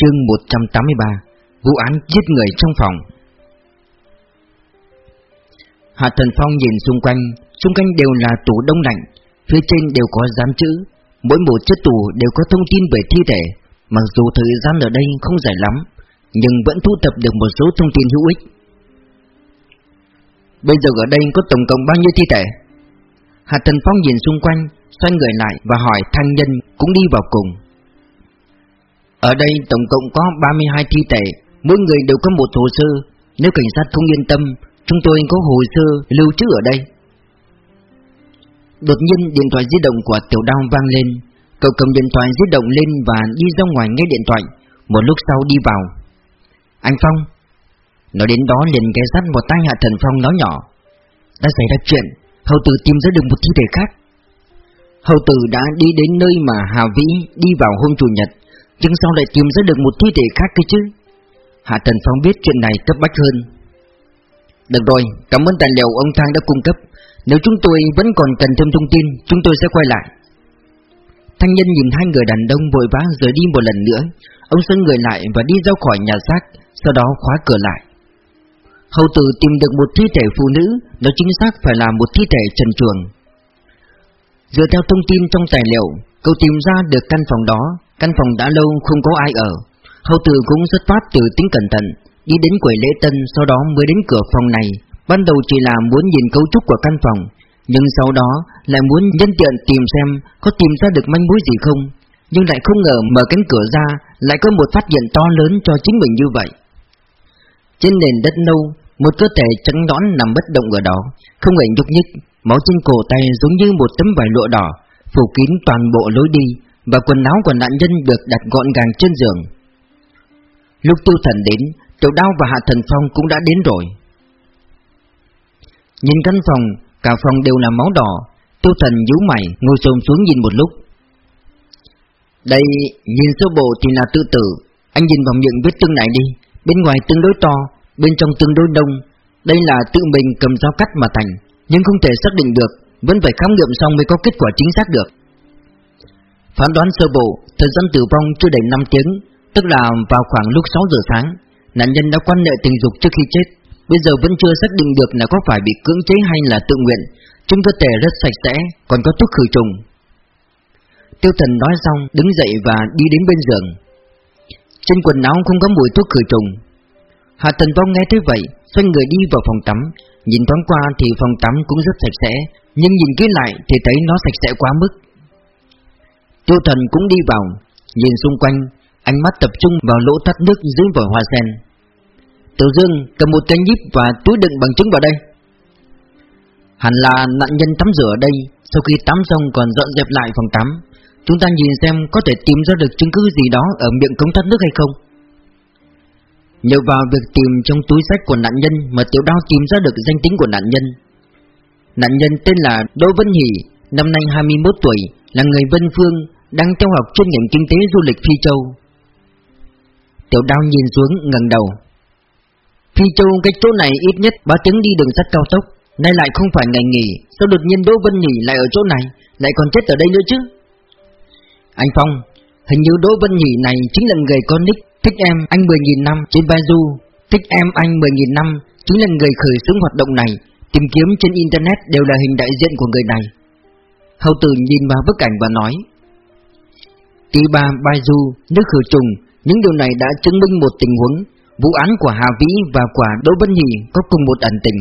Chương 183 Vụ án giết người trong phòng. Hạ Thần Phong nhìn xung quanh Xung quanh đều là tủ đông lạnh, Phía trên đều có dán chữ, Mỗi một chiếc tủ đều có thông tin về thi thể. Mặc dù thời gian ở đây không dài lắm, Nhưng vẫn thu thập được một số thông tin hữu ích. Bây giờ ở đây có tổng cộng bao nhiêu thi thể? Hạ Thần Phong nhìn xung quanh, Xoay người lại và hỏi thanh nhân cũng đi vào cùng ở đây tổng cộng có 32 thi thể, mỗi người đều có một hồ sơ. Nếu cảnh sát không yên tâm, chúng tôi có hồ sơ lưu trữ ở đây. Đột nhiên điện thoại di động của Tiểu Đao vang lên, cậu cầm điện thoại di động lên và đi ra ngoài nghe điện thoại. Một lúc sau đi vào. Anh Phong. Nói đến đó liền ghé sát một tay Hạ Thần Phong nói nhỏ. Đã xảy ra chuyện, hầu tử tìm ra được một thi thể khác. Hầu tử đã đi đến nơi mà Hà Vĩ đi vào hôm chủ nhật nhưng sao lại tìm ra được một thi thể khác cơ chứ? Hạ Tần Phong biết chuyện này cấp bách hơn. Được rồi, cảm ơn tài liệu ông Thang đã cung cấp. Nếu chúng tôi vẫn còn cần thêm thông tin Chúng tôi sẽ quay lại. Thanh nhân nhìn hai người đàn ông vội vã rời đi một lần nữa. Ông xoay người lại và đi ra khỏi nhà xác Sau đó khóa cửa lại. Hầu tử tìm được một thi thể phụ nữ Nó chính xác phải là một thi thể trần truồng. Dựa theo thông tin trong tài liệu Cậu tìm ra được căn phòng đó. Căn phòng đã lâu không có ai ở. Hầu tử cũng xuất phát từ tính cẩn thận, Đi đến quầy lễ tân, sau đó mới đến cửa phòng này. Ban đầu chỉ là muốn nhìn cấu trúc của căn phòng, Nhưng sau đó lại muốn nhân tiện tìm xem Có tìm ra được manh mối gì không. Nhưng lại không ngờ mở cánh cửa ra, Lại có một phát hiện to lớn cho chính mình như vậy. Trên nền đất nâu, Một cơ thể trắng nõn nằm bất động ở đó, Không hề nhúc nhích. Máu trên cổ tay giống như một tấm vải lụa đỏ, Phủ kín toàn bộ lối đi và quần áo của nạn nhân được đặt gọn gàng trên giường. Lúc tiêu thần đến, tiểu đao và hạ thần phong cũng đã đến rồi. Nhìn căn phòng, cả phòng đều là máu đỏ, tiêu thần nhíu mày ngồi xồm xuống nhìn một lúc. Đây, nhìn sơ bộ thì là tự tử, anh nhìn vào miệng vết thương này đi, bên ngoài tương đối to, bên trong tương đối đông. Đây là tự mình cầm dao cắt mà thành, nhưng không thể xác định được, vẫn phải khám nghiệm xong mới có kết quả chính xác được. Phán đoán sơ bộ, thời gian tử vong chưa đầy 5 tiếng, tức là vào khoảng lúc 6 giờ sáng. Nạn nhân đã quan hệ tình dục trước khi chết, bây giờ vẫn chưa xác định được là có phải bị cưỡng chế hay là tự nguyện. Trong cơ thể rất sạch sẽ, còn có thuốc khử trùng. Tiêu Thần nói xong, đứng dậy và đi đến bên giường. Trên quần áo không có mùi thuốc khử trùng. Hạ Thần Vong nghe thế vậy, xoay người đi vào phòng tắm. Nhìn thoáng qua thì phòng tắm cũng rất sạch sẽ, nhưng nhìn kỹ lại thì thấy nó sạch sẽ quá mức. Tiêu thần cũng đi vào, Nhìn xung quanh, Ánh mắt tập trung vào lỗ thắt nước dưới vòi hoa sen. Tiểu Dương cầm một cây nhíp và túi đựng bằng chứng vào đây. Hẳn là nạn nhân tắm rửa ở đây, Sau khi tắm xong còn dọn dẹp lại phòng tắm. Chúng ta nhìn xem có thể tìm ra được chứng cứ gì đó Ở miệng cống thoát nước hay không. Nhờ vào việc tìm trong túi sách của nạn nhân Mà tiểu đao tìm ra được danh tính của nạn nhân. Nạn nhân tên là Đỗ Vân Hỷ, Năm nay 21 tuổi, Là người Vân Phương đang theo học chuyên ngành kinh tế du lịch Phi Châu. Tiểu đao nhìn xuống ngẩng đầu. Phi Châu cái chỗ này ít nhất ba tiếng đi đường sắt cao tốc, nay lại không phải ngày nghỉ, sao đột nhiên Đỗ Vân Nhỉ lại ở chỗ này, lại còn chết ở đây nữa chứ? Anh Phong, hình như Đỗ Vân Nhỉ này chính là người con nick thích em anh 10.000 năm trên Baidu, thích em anh 10.000 năm chính là người khởi xướng hoạt động này, tìm kiếm trên internet đều là hình đại diện của người này. Hầu tử nhìn vào bức ảnh và nói Tiba Baidu, nước khử trùng, những điều này đã chứng minh một tình huống, vụ án của Hà Vĩ và quả Đỗ Bất Nhị có cùng một ẩn tình.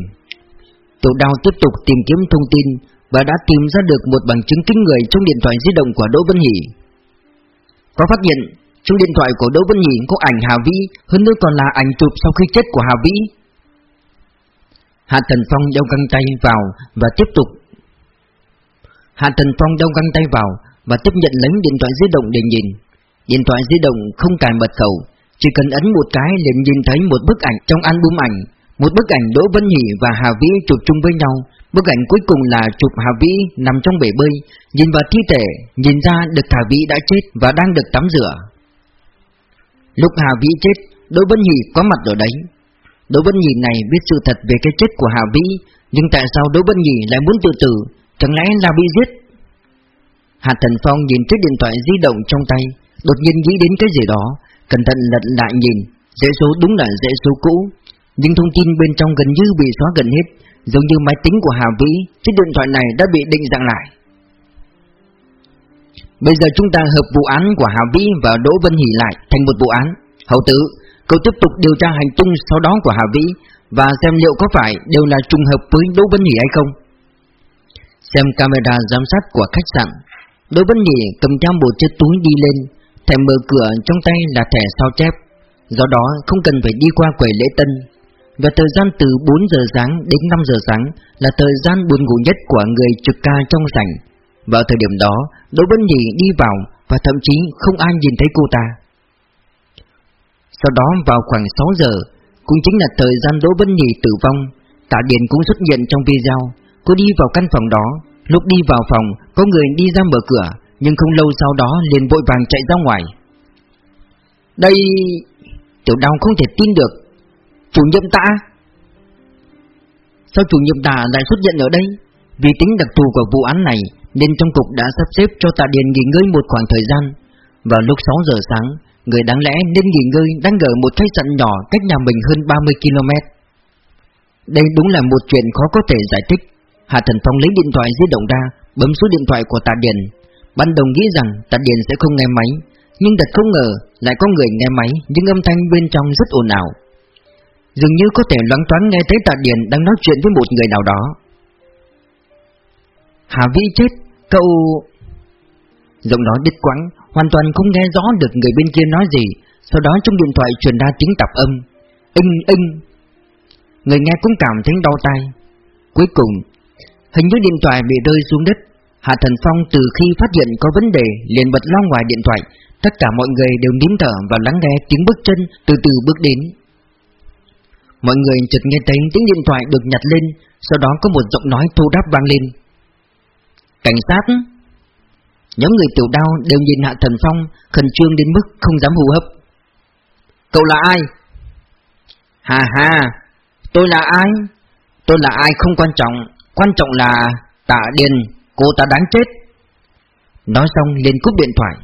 Tổ đào tiếp tục tìm kiếm thông tin và đã tìm ra được một bằng chứng kinh người trong điện thoại di động của Đỗ Bất Nhị. Có phát hiện, trong điện thoại của Đỗ Bất Nhị có ảnh Hà Vĩ, hơn nữa còn là ảnh chụp sau khi chết của Hà Vĩ. Hạ Thần Phong đeo găng tay vào và tiếp tục. Hạ Thần Phong đeo găng tay vào và tiếp nhận lấy điện thoại di động để nhìn. Điện thoại di động không cài mật khẩu, chỉ cần ấn một cái liền nhìn thấy một bức ảnh trong album ảnh, một bức ảnh Đỗ Vân Hỷ và Hà Vĩ chụp chung với nhau. Bức ảnh cuối cùng là chụp Hà Vĩ nằm trong bể bơi, nhìn vào thi thể, nhìn ra được Hà Vĩ đã chết và đang được tắm rửa. Lúc Hà Vĩ chết, Đỗ Vân Hỷ có mặt ở đấy. Đỗ Vân Hỷ này biết sự thật về cái chết của Hà Vĩ, nhưng tại sao Đỗ Vân Hỷ lại muốn tự tử? Chẳng lẽ là bị giết? Hạ Thần Phong nhìn chiếc điện thoại di động trong tay, đột nhiên nghĩ đến cái gì đó, Cẩn thận lật lại nhìn Dãy số đúng là dãy số cũ. Nhưng thông tin bên trong gần như bị xóa gần hết Giống như máy tính của Hà Vĩ Chiếc điện thoại này đã bị định dạng lại. Bây giờ chúng ta hợp vụ án của Hà Vĩ và Đỗ Vân Hỷ lại thành một vụ án. Hậu tử, cậu tiếp tục điều tra hành tung sau đó của Hà Vĩ Và xem liệu có phải đều là trùng hợp với Đỗ Vân Hỷ hay không. Xem camera giám sát của khách sạn Đỗ Vân Nhị cầm theo một chiếc túi đi lên, Thẻ mở cửa trong tay là thẻ sao chép. Do đó không cần phải đi qua quầy lễ tân. Và thời gian từ 4 giờ sáng đến 5 giờ sáng Là thời gian buồn ngủ nhất của người trực ca trong sảnh. Vào thời điểm đó Đỗ Vân Nhị đi vào Và thậm chí không ai nhìn thấy cô ta. Sau đó vào khoảng 6 giờ, Cũng chính là thời gian Đỗ Vân Nhị tử vong, Tạ Điền cũng xuất hiện trong video. Cô đi vào căn phòng đó Lúc đi vào phòng, Có người đi ra mở cửa, Nhưng không lâu sau đó liền vội vàng chạy ra ngoài. Đây, Tiểu đào không thể tin được. Chủ nhiệm tạ Sao chủ nhiệm tạ lại xuất hiện ở đây? Vì tính đặc thù của vụ án này, Nên trong cục đã sắp xếp cho tạ điền nghỉ ngơi một khoảng thời gian. Vào lúc 6 giờ sáng, Người đáng lẽ nên nghỉ ngơi đang ở một khách sạn nhỏ cách nhà mình hơn 30 km Đây đúng là một chuyện khó có thể giải thích. Hạ Thần Phong lấy điện thoại di động ra Bấm số điện thoại của tạ điền. Ban đầu nghĩ rằng tạ điền sẽ không nghe máy Nhưng thật không ngờ lại có người nghe máy Nhưng âm thanh bên trong rất ồn ào. Dường như có thể loáng thoáng nghe thấy tạ điền đang nói chuyện với một người nào đó. Hà Vĩ chết, cậu... Giọng nói đứt quãng, hoàn toàn không nghe rõ được người bên kia nói gì. Sau đó trong điện thoại truyền ra tiếng tạp âm. Inh inh. Người nghe cũng cảm thấy đau tai. Cuối cùng Hình như điện thoại bị rơi xuống đất. Hạ Thần Phong từ khi phát hiện có vấn đề, liền bật lo ngoài điện thoại. Tất cả mọi người đều nín thở và lắng nghe tiếng bước chân từ từ bước đến. Mọi người chợt nghe thấy tiếng điện thoại được nhặt lên, Sau đó có một giọng nói thô đáp vang lên. Cảnh sát! Nhóm người tiểu đao đều nhìn Hạ Thần Phong, Khẩn trương đến mức không dám hô hấp. Cậu là ai? Hà hà Tôi là ai? Tôi là ai không quan trọng. Quan trọng là Tạ Điền, Cô ta đáng chết. Nói xong, liền cúp điện thoại.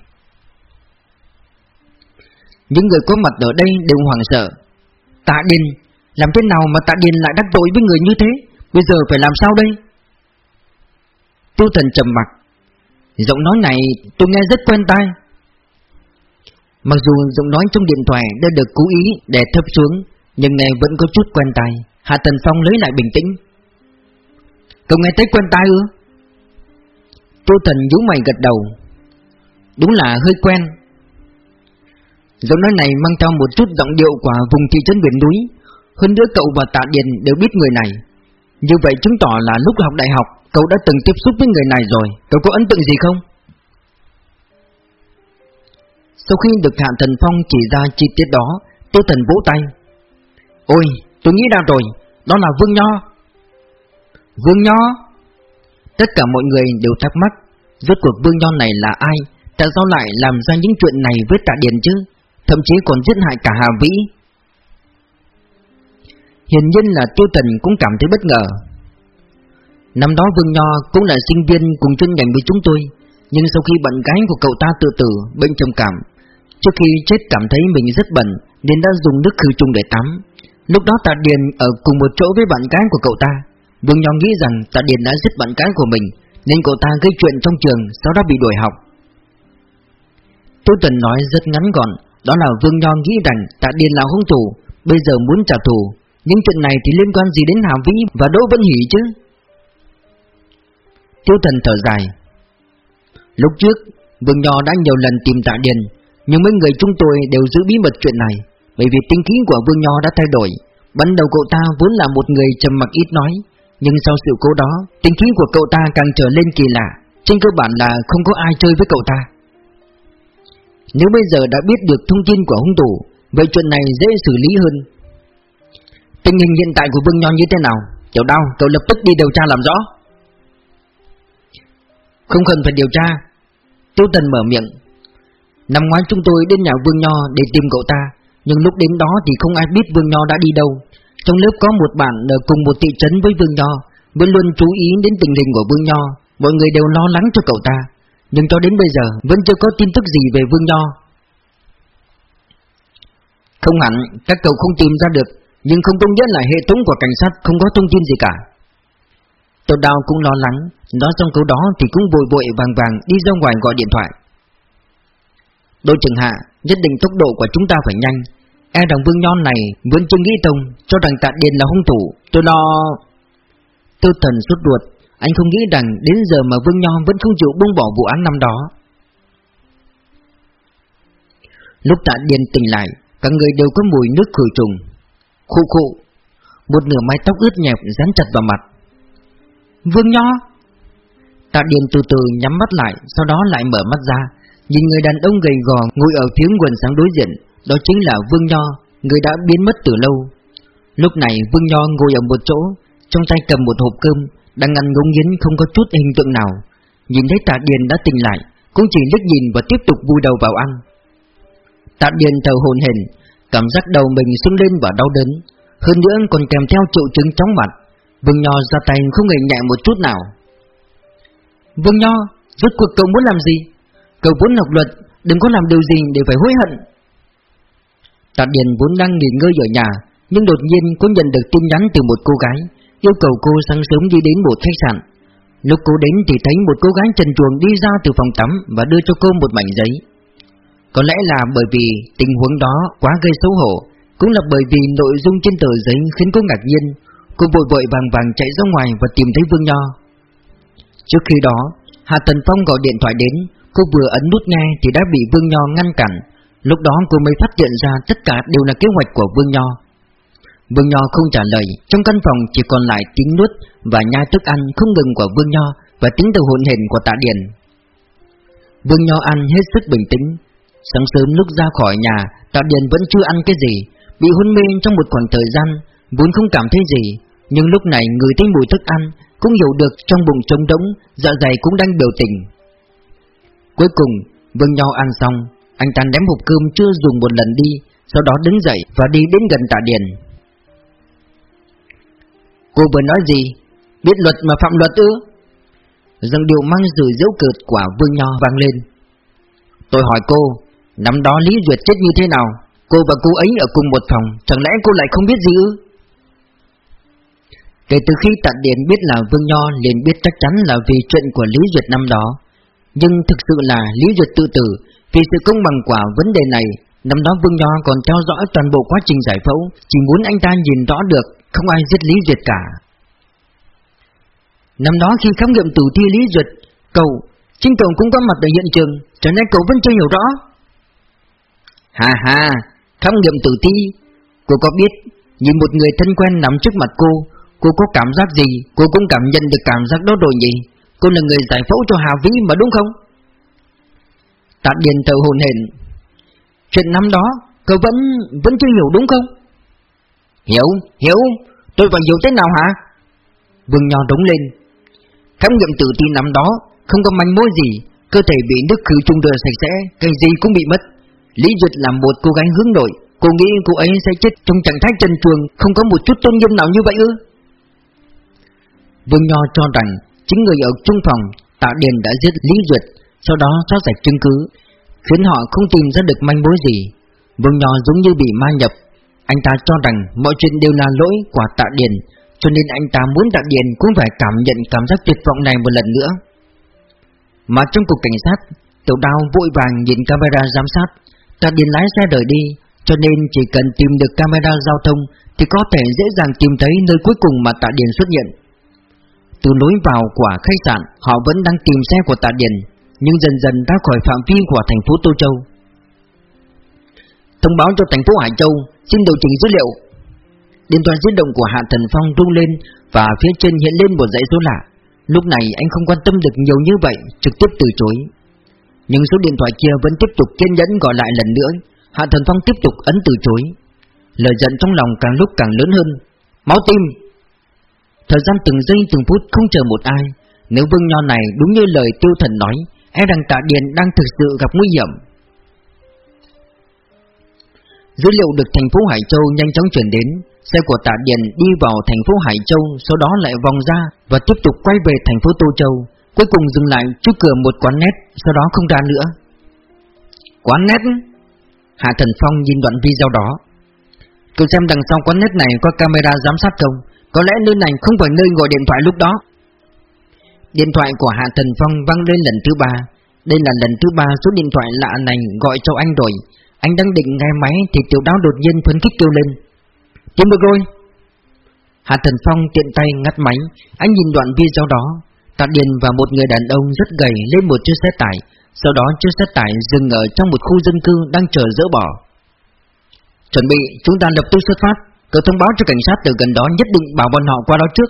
Những người có mặt ở đây đều hoảng sợ. Tạ Điền, Làm thế nào mà Tạ Điền lại đắc tội với người như thế? Bây giờ phải làm sao đây? Tiêu thần trầm mặc. Giọng nói này tôi nghe rất quen tai. Mặc dù giọng nói trong điện thoại đã được cố ý để thấp xuống, Nhưng nghe vẫn có chút quen tai. Hạ Tần Phong lấy lại bình tĩnh. Cậu nghe thấy quen tai ư? Tô Thần nhíu mày gật đầu. Đúng là hơi quen. Giọng nói này mang theo một chút giọng điệu của vùng thị trấn biển núi. Hơn nữa cậu và Tạ Điền đều biết người này. Như vậy chứng tỏ là lúc học đại học Cậu đã từng tiếp xúc với người này rồi. Cậu có ấn tượng gì không? Sau khi được Hạ Thần Phong chỉ ra chi tiết đó Tô Thần vỗ tay. Ôi, tôi nghĩ ra rồi. Đó là Vương Nho. Vương Nho? Tất cả mọi người đều thắc mắc, Rốt cuộc Vương Nho này là ai? Tại sao lại làm ra những chuyện này với Tạ Điền chứ? Thậm chí còn giết hại cả Hà Vĩ. Hiển nhiên là Tiêu Tần cũng cảm thấy bất ngờ. Năm đó Vương Nho cũng là sinh viên cùng chuyên ngành với chúng tôi, Nhưng sau khi bạn gái của cậu ta tự tử, bệnh trầm cảm, Trước khi chết cảm thấy mình rất bẩn Nên đã dùng nước khử trùng để tắm. Lúc đó Tạ Điền ở cùng một chỗ với bạn gái của cậu ta. Vương Nho nghĩ rằng Tạ Điền đã giết bạn gái của mình, Nên cậu ta gây chuyện trong trường, Sau đó bị đuổi học. Tiêu Tần nói rất ngắn gọn, Đó là Vương Nho nghĩ rằng Tạ Điền là hung thủ, Bây giờ muốn trả thù. Nhưng chuyện này thì liên quan gì đến Hà Vĩ và Đỗ Vân Hỷ chứ? Tiêu Tần thở dài. Lúc trước, Vương Nho đã nhiều lần tìm Tạ Điền, Nhưng mấy người chúng tôi đều giữ bí mật chuyện này, Bởi vì tính khí của Vương Nho đã thay đổi. Ban đầu cậu ta vốn là một người trầm mặc ít nói nhưng sau sự cố đó tính khí của cậu ta càng trở lên kỳ lạ. Trên cơ bản là không có ai chơi với cậu ta. Nếu bây giờ đã biết được thông tin của hung thủ Vậy chuyện này dễ xử lý hơn. Tình hình hiện tại của Vương Nho như thế nào? Tiểu đau, cậu lập tức đi điều tra làm rõ. Không cần phải điều tra. Tiêu Tần mở miệng. Năm ngoái chúng tôi đến nhà Vương Nho để tìm cậu ta Nhưng lúc đến đó thì không ai biết Vương Nho đã đi đâu. Trong lớp có một bạn ở cùng một thị trấn với Vương Nho Vẫn luôn chú ý đến tình hình của Vương Nho Mọi người đều lo lắng cho cậu ta Nhưng cho đến bây giờ vẫn chưa có tin tức gì về Vương Nho Không hẳn, các cậu không tìm ra được, nhưng không có nghĩa là hệ thống của cảnh sát không có thông tin gì cả. Tô Đào cũng lo lắng, nói xong câu đó thì cũng vội vội vàng vàng đi ra ngoài gọi điện thoại. Đội trưởng hạ, nhất định tốc độ của chúng ta phải nhanh. E rằng vương nhon này vẫn chưa nghĩ thông, cho rằng tạ điền là hung thủ, tôi lo... Tư thần suốt ruột, anh không nghĩ rằng đến giờ mà vương nhon vẫn không chịu buông bỏ vụ án năm đó. Lúc tạ điền tỉnh lại, cả người đều có mùi nước khử trùng. Khụ khụ, một nửa mái tóc ướt nhẹp dán chặt vào mặt. Vương Nho Tạ Điền từ từ nhắm mắt lại Sau đó lại mở mắt ra Nhìn người đàn ông gầy gò ngồi ở phía nguồn sáng đối diện đó chính là Vương Nho, Người đã biến mất từ lâu. Lúc này Vương Nho ngồi ở một chỗ, Trong tay cầm một hộp cơm, Đang ăn ngấu nghiến không có chút hình tượng nào. Nhìn thấy Tạ Điền đã tỉnh lại, Cũng chỉ liếc nhìn và tiếp tục vui đầu vào ăn. Tạ Điền thở hồn hển, Cảm giác đầu mình sưng lên và đau đớn. Hơn nữa còn kèm theo triệu chứng chóng mặt. Vương Nho ra tay không hề nhẹ một chút nào. Vương Nho, Rốt cuộc cậu muốn làm gì? Cậu vốn học luật, Đừng có làm điều gì để phải hối hận. Tạ Điền vốn đang nghỉ ngơi ở nhà, Nhưng đột nhiên có nhận được tin nhắn từ một cô gái, Yêu cầu cô sáng sớm đi đến một khách sạn. Lúc cô đến thì thấy một cô gái trần truồng đi ra từ phòng tắm Và đưa cho cô một mảnh giấy. Có lẽ là bởi vì tình huống đó quá gây xấu hổ, Cũng là bởi vì nội dung trên tờ giấy khiến cô ngạc nhiên. Cô vội vội vàng vàng chạy ra ngoài và tìm thấy Vương Nho. Trước khi đó, Hà Tần Phong gọi điện thoại đến, Cô vừa ấn nút nghe thì đã bị Vương Nho ngăn cản. Lúc đó cô mới phát hiện ra tất cả đều là kế hoạch của Vương Nho. Vương Nho không trả lời, Trong căn phòng chỉ còn lại tiếng nuốt Và nhai thức ăn không ngừng của Vương Nho Và tiếng từ hồn hển của Tạ Điền. Vương Nho ăn hết sức bình tĩnh. Sáng sớm lúc ra khỏi nhà, Tạ Điền vẫn chưa ăn cái gì, Bị hôn mê trong một khoảng thời gian, Vốn không cảm thấy gì. Nhưng lúc này người thấy mùi thức ăn, Cũng hiểu được trong bụng trống đống Dạ dày cũng đang biểu tình. Cuối cùng, Vương Nho ăn xong. Anh ta ném hộp cơm chưa dùng một lần đi, Sau đó đứng dậy và đi đến gần tạ điền Cô vừa nói gì? Biết luật mà phạm luật ư? Dâng điệu mang sự dấu cợt của Vương Nho vang lên. Tôi hỏi cô, Năm đó Lý Duyệt chết như thế nào? Cô và cô ấy ở cùng một phòng, Chẳng lẽ cô lại không biết gì ư? Kể từ khi Tạ Điền biết là Vương Nho liền biết chắc chắn là vì chuyện của Lý Duyệt năm đó. Nhưng thực sự là Lý Duyệt tự tử vì sự công bằng quả vấn đề này Năm đó Vương Nho còn theo dõi toàn bộ quá trình giải phẫu Chỉ muốn anh ta nhìn rõ được Không ai giết Lý Duyệt cả. Năm đó khi khám nghiệm tử thi Lý Duyệt Cậu, chính cậu cũng có mặt ở hiện trường Cho nên cậu vẫn chưa hiểu rõ. Hà hà, khám nghiệm tử thi Cô có biết Nhìn một người thân quen nằm trước mặt cô Cô có cảm giác gì Cô cũng cảm nhận được cảm giác đó rồi nhỉ? Cô là người giải phẫu cho Hà Vĩ mà đúng không? Tạ Điền thở hồn hển. Chuyện năm đó cậu vẫn vẫn chưa hiểu đúng không? Hiểu, hiểu. Tôi phải hiểu thế nào hả? Vương Nho đống lên. Khám nghiệm tử thi năm đó Không có manh mối gì. Cơ thể bị nước khử trùng rửa sạch sẽ Cái gì cũng bị mất. Lý Duyệt là một cô gái hướng nội. Cô nghĩ cô ấy sẽ chết trong trạng thái chân trường Không có một chút tôn nghiêm nào như vậy ư? Vương Nho cho rằng chính người ở trung phòng Tạ Điền đã giết Lý Duyệt sau đó xóa sạch chứng cứ, Khiến họ không tìm ra được manh mối gì. Vương Nho giống như bị ma nhập, Anh ta cho rằng mọi chuyện đều là lỗi của Tạ Điền, Cho nên anh ta muốn Tạ Điền cũng phải cảm nhận cảm giác tuyệt vọng này một lần nữa. Mà trong cục cảnh sát, Tiểu đao vội vàng nhìn camera giám sát. Tạ Điền lái xe rời đi, Cho nên chỉ cần tìm được camera giao thông Thì có thể dễ dàng tìm thấy nơi cuối cùng mà Tạ Điền xuất hiện. Từ lối vào của khách sạn, Họ vẫn đang tìm xe của Tạ Điền. Nhưng dần dần đã khỏi phạm vi của thành phố Tô Châu. Thông báo cho thành phố Hải Châu, Xin điều chỉnh dữ liệu. Điện thoại di động của Hạ Thần Phong rung lên Và phía trên hiện lên một dãy số lạ. Lúc này anh không quan tâm được nhiều như vậy, Trực tiếp từ chối. Nhưng số điện thoại kia vẫn tiếp tục kiên nhẫn gọi lại lần nữa. Hạ Thần Phong tiếp tục ấn từ chối. Lời giận trong lòng càng lúc càng lớn hơn. Máu tim! Thời gian từng giây từng phút không chờ một ai. Nếu vương nho này đúng như lời tiêu thần nói E rằng tạ điền đang thực sự gặp nguy hiểm? Dữ liệu được thành phố Hải Châu nhanh chóng chuyển đến, Xe của tạ điền đi vào thành phố Hải Châu, Sau đó lại vòng ra Và tiếp tục quay về thành phố Tô Châu, Cuối cùng dừng lại trước cửa một quán nét Sau đó không ra nữa. Quán nét Hạ Thần Phong nhìn đoạn video đó. Cậu xem đằng sau quán nét này có camera giám sát không? Có lẽ nơi này không phải nơi gọi điện thoại lúc đó. Điện thoại của Hạ Thần Phong vang lên lần thứ ba. Đây là lần thứ ba số điện thoại lạ này gọi cho anh rồi. Anh đang định nghe máy thì tiểu đáo đột nhiên phấn khích kêu lên. Tìm được rồi. Hạ Thần Phong tiện tay ngắt máy. Anh nhìn đoạn video đó. Tạ Điền và một người đàn ông rất gầy lên một chiếc xe tải. Sau đó chiếc xe tải dừng ở trong một khu dân cư đang chờ dỡ bỏ. Chuẩn bị, chúng ta lập tức xuất phát. Cậu thông báo cho cảnh sát từ gần đó nhất định bảo bọn họ qua đó trước.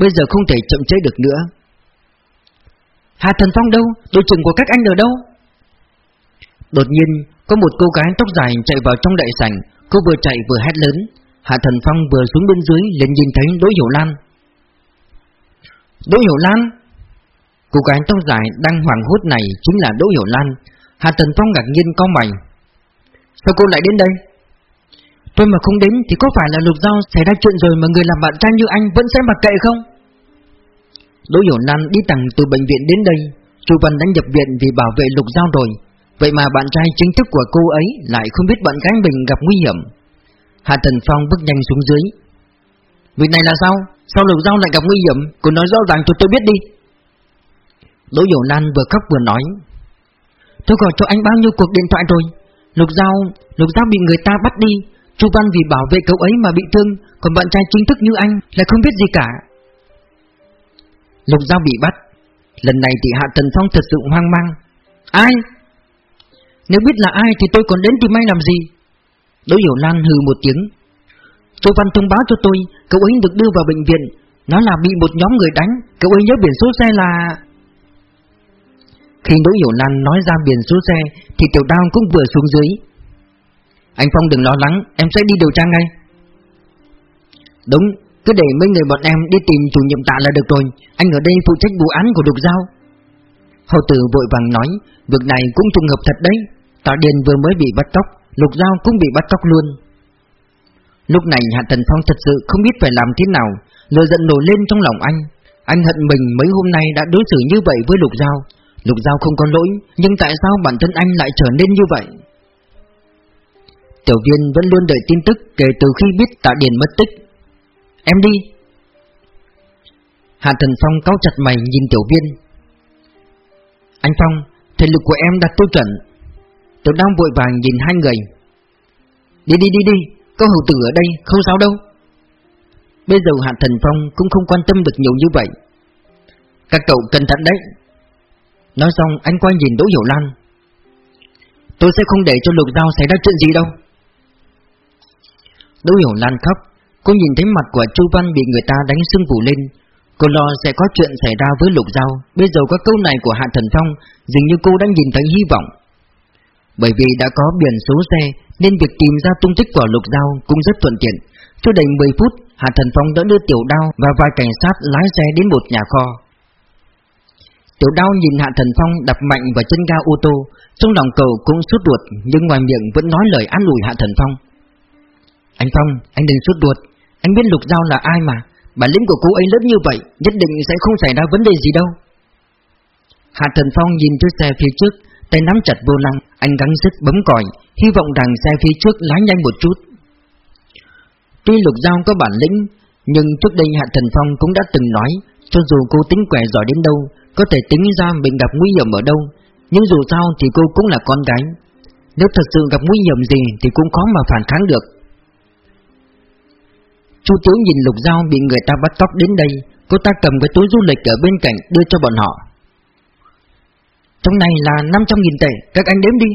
Bây giờ không thể chậm chế được nữa. Hà Thần Phong đâu? Đội trưởng của các anh ở đâu? Đột nhiên, có một cô gái tóc dài chạy vào trong đại sảnh. Cô vừa chạy vừa hét lớn. Hạ Thần Phong vừa xuống bên dưới liền nhìn thấy Đỗ Hiểu Lan. Đỗ Hiểu Lan? Cô gái tóc dài đang hoảng hốt này chính là Đỗ Hiểu Lan. Hạ Thần Phong ngạc nhiên co mày. Sao cô lại đến đây? Tôi mà không đến thì có phải là lục giao xảy ra chuyện rồi mà người làm bạn trai như anh vẫn sẽ mặc kệ không? Đỗ Hiểu năn đi tặng từ bệnh viện đến đây Chu Văn đã nhập viện vì bảo vệ lục giao rồi. Vậy mà bạn trai chính thức của cô ấy lại không biết bạn gái mình gặp nguy hiểm. Hạ tần Phong bước nhanh xuống dưới. Việc này là sao? Sao lục giao lại gặp nguy hiểm? Cô nói rõ ràng cho tôi biết đi. Đỗ Hiểu năn vừa khóc vừa nói. Tôi gọi cho anh bao nhiêu cuộc điện thoại rồi? Lục Giao, Lục Giao bị người ta bắt đi. Chu Văn vì bảo vệ cậu ấy mà bị thương, Còn bạn trai chính thức như anh lại không biết gì cả. Lục Giao bị bắt. Lần này thì Hạ Tần Phong thật sự hoang mang. Ai? Nếu biết là ai thì tôi còn đến tìm anh làm gì? Đỗ Hiểu Lan hừ một tiếng. Chu Văn thông báo cho tôi, Cậu ấy được đưa vào bệnh viện. Nó là bị một nhóm người đánh. Cậu ấy nhớ biển số xe là khi Đỗ Hiểu Lan nói ra biển số xe, Thì Tiểu Đao cũng vừa xuống dưới. Anh Phong đừng lo lắng, Em sẽ đi điều tra ngay. Đúng, Cứ để mấy người bọn em đi tìm chủ nhiệm tạ là được rồi. Anh ở đây phụ trách vụ án của Đục Giao. Hậu tử vội vàng nói, Việc này cũng trùng hợp thật đấy. Tạ Điền vừa mới bị bắt cóc, Lục Giao cũng bị bắt cóc luôn. Lúc này Hạ Tần Phong thật sự không biết phải làm thế nào Lừa giận nổi lên trong lòng anh. Anh hận mình mấy hôm nay đã đối xử như vậy với Lục Giao. Lục Giao không có lỗi, Nhưng tại sao bản thân anh lại trở nên như vậy? Tiểu viên vẫn luôn đợi tin tức Kể từ khi biết tạ điền mất tích. Em đi. Hạ Thần Phong cau chặt mày nhìn tiểu viên. Anh Phong, Thể lực của em đạt tiêu chuẩn. Tiểu đang vội vàng nhìn hai người. Đi đi đi đi. Có hầu tử ở đây, không sao đâu. Bây giờ Hạ Thần Phong cũng không quan tâm được nhiều như vậy. Các cậu cẩn thận đấy. Nói xong, anh quay nhìn Đỗ Hiểu Lan. Tôi sẽ không để cho lục dao xảy ra chuyện gì đâu. Đỗ Hiểu Lan khóc, Cô nhìn thấy mặt của Chu Văn bị người ta đánh sưng phủ lên. Cô lo sẽ có chuyện xảy ra với lục dao Bây giờ có câu này của Hạ Thần Phong, Dường như cô đang nhìn thấy hy vọng. Bởi vì đã có biển số xe, Nên việc tìm ra tung tích của lục dao cũng rất thuận tiện. Chưa đầy 10 phút, Hạ Thần Phong đã đưa tiểu đao và vài cảnh sát lái xe đến một nhà kho. Tiểu đao nhìn Hạ Thần Phong đập mạnh vào chân ga ô tô, Trong lòng cầu cũng sốt ruột, Nhưng ngoài miệng vẫn nói lời an ủi Hạ Thần Phong. Anh Phong, anh đừng sốt ruột. Anh biết Lục Giao là ai mà. Bản lĩnh của cô ấy lớn như vậy Nhất định sẽ không xảy ra vấn đề gì đâu. Hạ Thần Phong nhìn chiếc xe phía trước Tay nắm chặt vô lăng Anh gắng sức bấm còi Hy vọng rằng xe phía trước lái nhanh một chút. Tuy Lục Giao có bản lĩnh Nhưng trước đây Hạ Thần Phong cũng đã từng nói Cho dù cô tính quẻ giỏi đến đâu có thể tính ra mình gặp nguy hiểm ở đâu Nhưng dù sao thì cô cũng là con gái. Nếu thật sự gặp nguy hiểm gì Thì cũng khó mà phản kháng được. Chu Tiếu nhìn Lục Giao bị người ta bắt cóc đến đây, Cô ta cầm cái túi du lịch ở bên cạnh đưa cho bọn họ. Trong này là 500.000 tệ, Các anh đếm đi.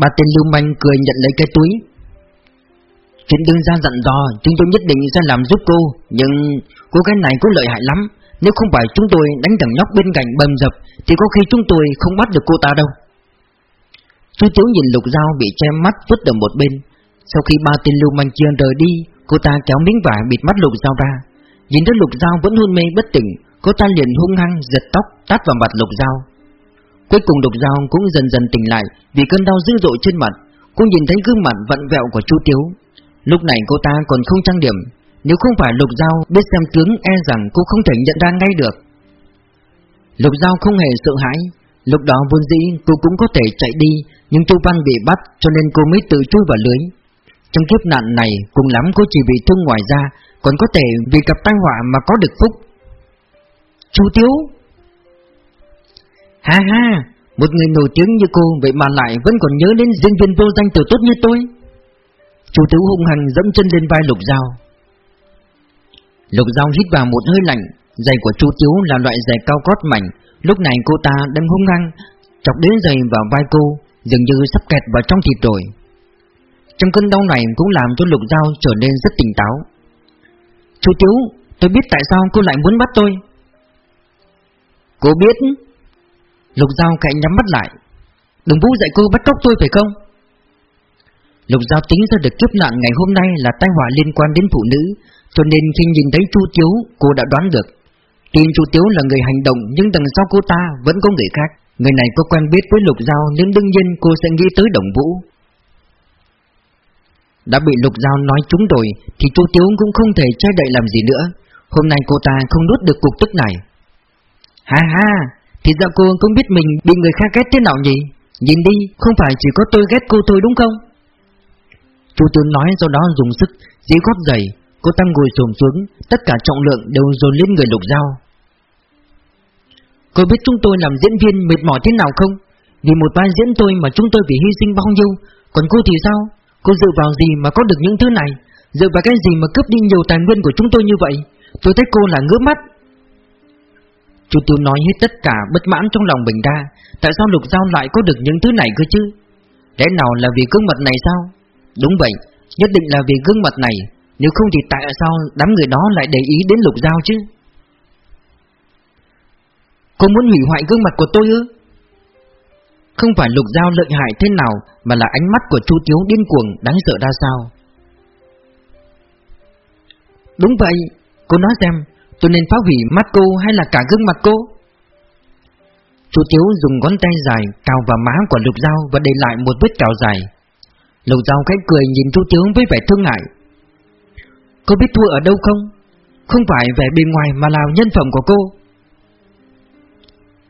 Bà tên Lưu Manh cười nhận lấy cái túi. Chuyện đương ra dặn dò, Chúng tôi nhất định sẽ làm giúp cô, Nhưng cô gái này cũng lợi hại lắm. Nếu không phải chúng tôi đánh thằng nhóc bên cạnh bầm dập, Thì có khi chúng tôi không bắt được cô ta đâu. Chú Tiếu nhìn lục dao bị che mắt vứt ở một bên. Sau khi ba tên lưu manh kia rời đi, Cô ta kéo miếng vải bịt mắt lục dao ra. Nhìn thấy lục dao vẫn hôn mê bất tỉnh, Cô ta liền hung hăng giật tóc, tát vào mặt lục dao Cuối cùng lục dao cũng dần dần tỉnh lại Vì cơn đau dữ dội trên mặt. Cô nhìn thấy gương mặt vặn vẹo của chú Tiếu. Lúc này cô ta còn không trang điểm. Nếu không phải Lục dao biết xem tướng e rằng cô không thể nhận ra ngay được. Lục dao không hề sợ hãi. Lúc đó vốn dĩ cô cũng có thể chạy đi, Nhưng Chu Văn bị bắt cho nên cô mới tự chui vào lưới. Trong kiếp nạn này, cùng lắm cô chỉ bị thương ngoài da, Còn có thể vì gặp tai họa mà có được phúc. Chu Tiếu. Ha ha, Một người nổi tiếng như cô, Vậy mà lại vẫn còn nhớ đến diễn viên vô danh từ tốt như tôi. Chu Tiếu hung hăng dẫm chân lên vai Lục dao. Lục dao hít vào một hơi lạnh, Giày của Chu Tiếu là loại giày cao gót mảnh, Lúc này cô ta đang hung hăng, Chọc đến giày vào vai cô, Dường như sắp kẹt vào trong thịt rồi. Trong cơn đau này cũng làm cho Lục Giao trở nên rất tỉnh táo. Chu Tiếu, Tôi biết tại sao cô lại muốn bắt tôi. Cô biết. Lục Giao cạnh nhắm mắt lại. Đừng vũ dạy cô bắt cóc tôi phải không? Lục Giao tính ra được kiếp nạn ngày hôm nay là tai họa liên quan đến phụ nữ, Cho nên khi nhìn thấy Chu Tiếu, cô đã đoán được. Tuy Chu Tiếu là người hành động, nhưng đằng sau cô ta vẫn có người khác. Người này có quen biết với Lục Giao nên đương nhiên cô sẽ nghĩ tới Đồng Vũ. Đã bị Lục Giao nói trúng rồi thì Chu Tiếu cũng không thể che đậy làm gì nữa. Hôm nay cô ta không nuốt được cục tức này. Ha ha, thì ra cô cũng biết mình bị người khác ghét thế nào nhỉ? Nhìn đi, không phải chỉ có tôi ghét cô thôi đúng không? Chu Tiếu nói sau đó dùng sức dí gót giày. Cô ta ngồi xổm xuống Tất cả trọng lượng đều dồn lên người lục dao Cô biết chúng tôi làm diễn viên mệt mỏi thế nào không? Vì một vai diễn tôi mà chúng tôi phải hy sinh bao nhiêu Còn cô thì sao? Cô dựa vào gì mà có được những thứ này? Dựa vào cái gì mà cướp đi nhiều tài nguyên của chúng tôi như vậy? Tôi thấy cô là ngứa mắt. Chú Tiêu nói hết tất cả bất mãn trong lòng mình ra. Tại sao Lục Giao lại có được những thứ này cơ chứ? Lẽ nào là vì gương mặt này sao? Đúng vậy, Nhất định là vì gương mặt này. Nếu không thì tại sao đám người đó lại để ý đến Lục Giao chứ? Cô muốn hủy hoại gương mặt của tôi ư? Không phải Lục Giao lợi hại thế nào Mà là ánh mắt của Chu Tiếu điên cuồng đáng sợ ra sao? Đúng vậy, Cô nói xem, Tôi nên phá hủy mắt cô hay là cả gương mặt cô? Chú Tiếu dùng ngón tay dài cào vào má của Lục Giao và để lại một vết cào dài. Lục Giao khẽ cười nhìn chú Tiếu với vẻ thương ngại Cô biết thua ở đâu không? Không phải vẻ bên ngoài mà là nhân phẩm của cô.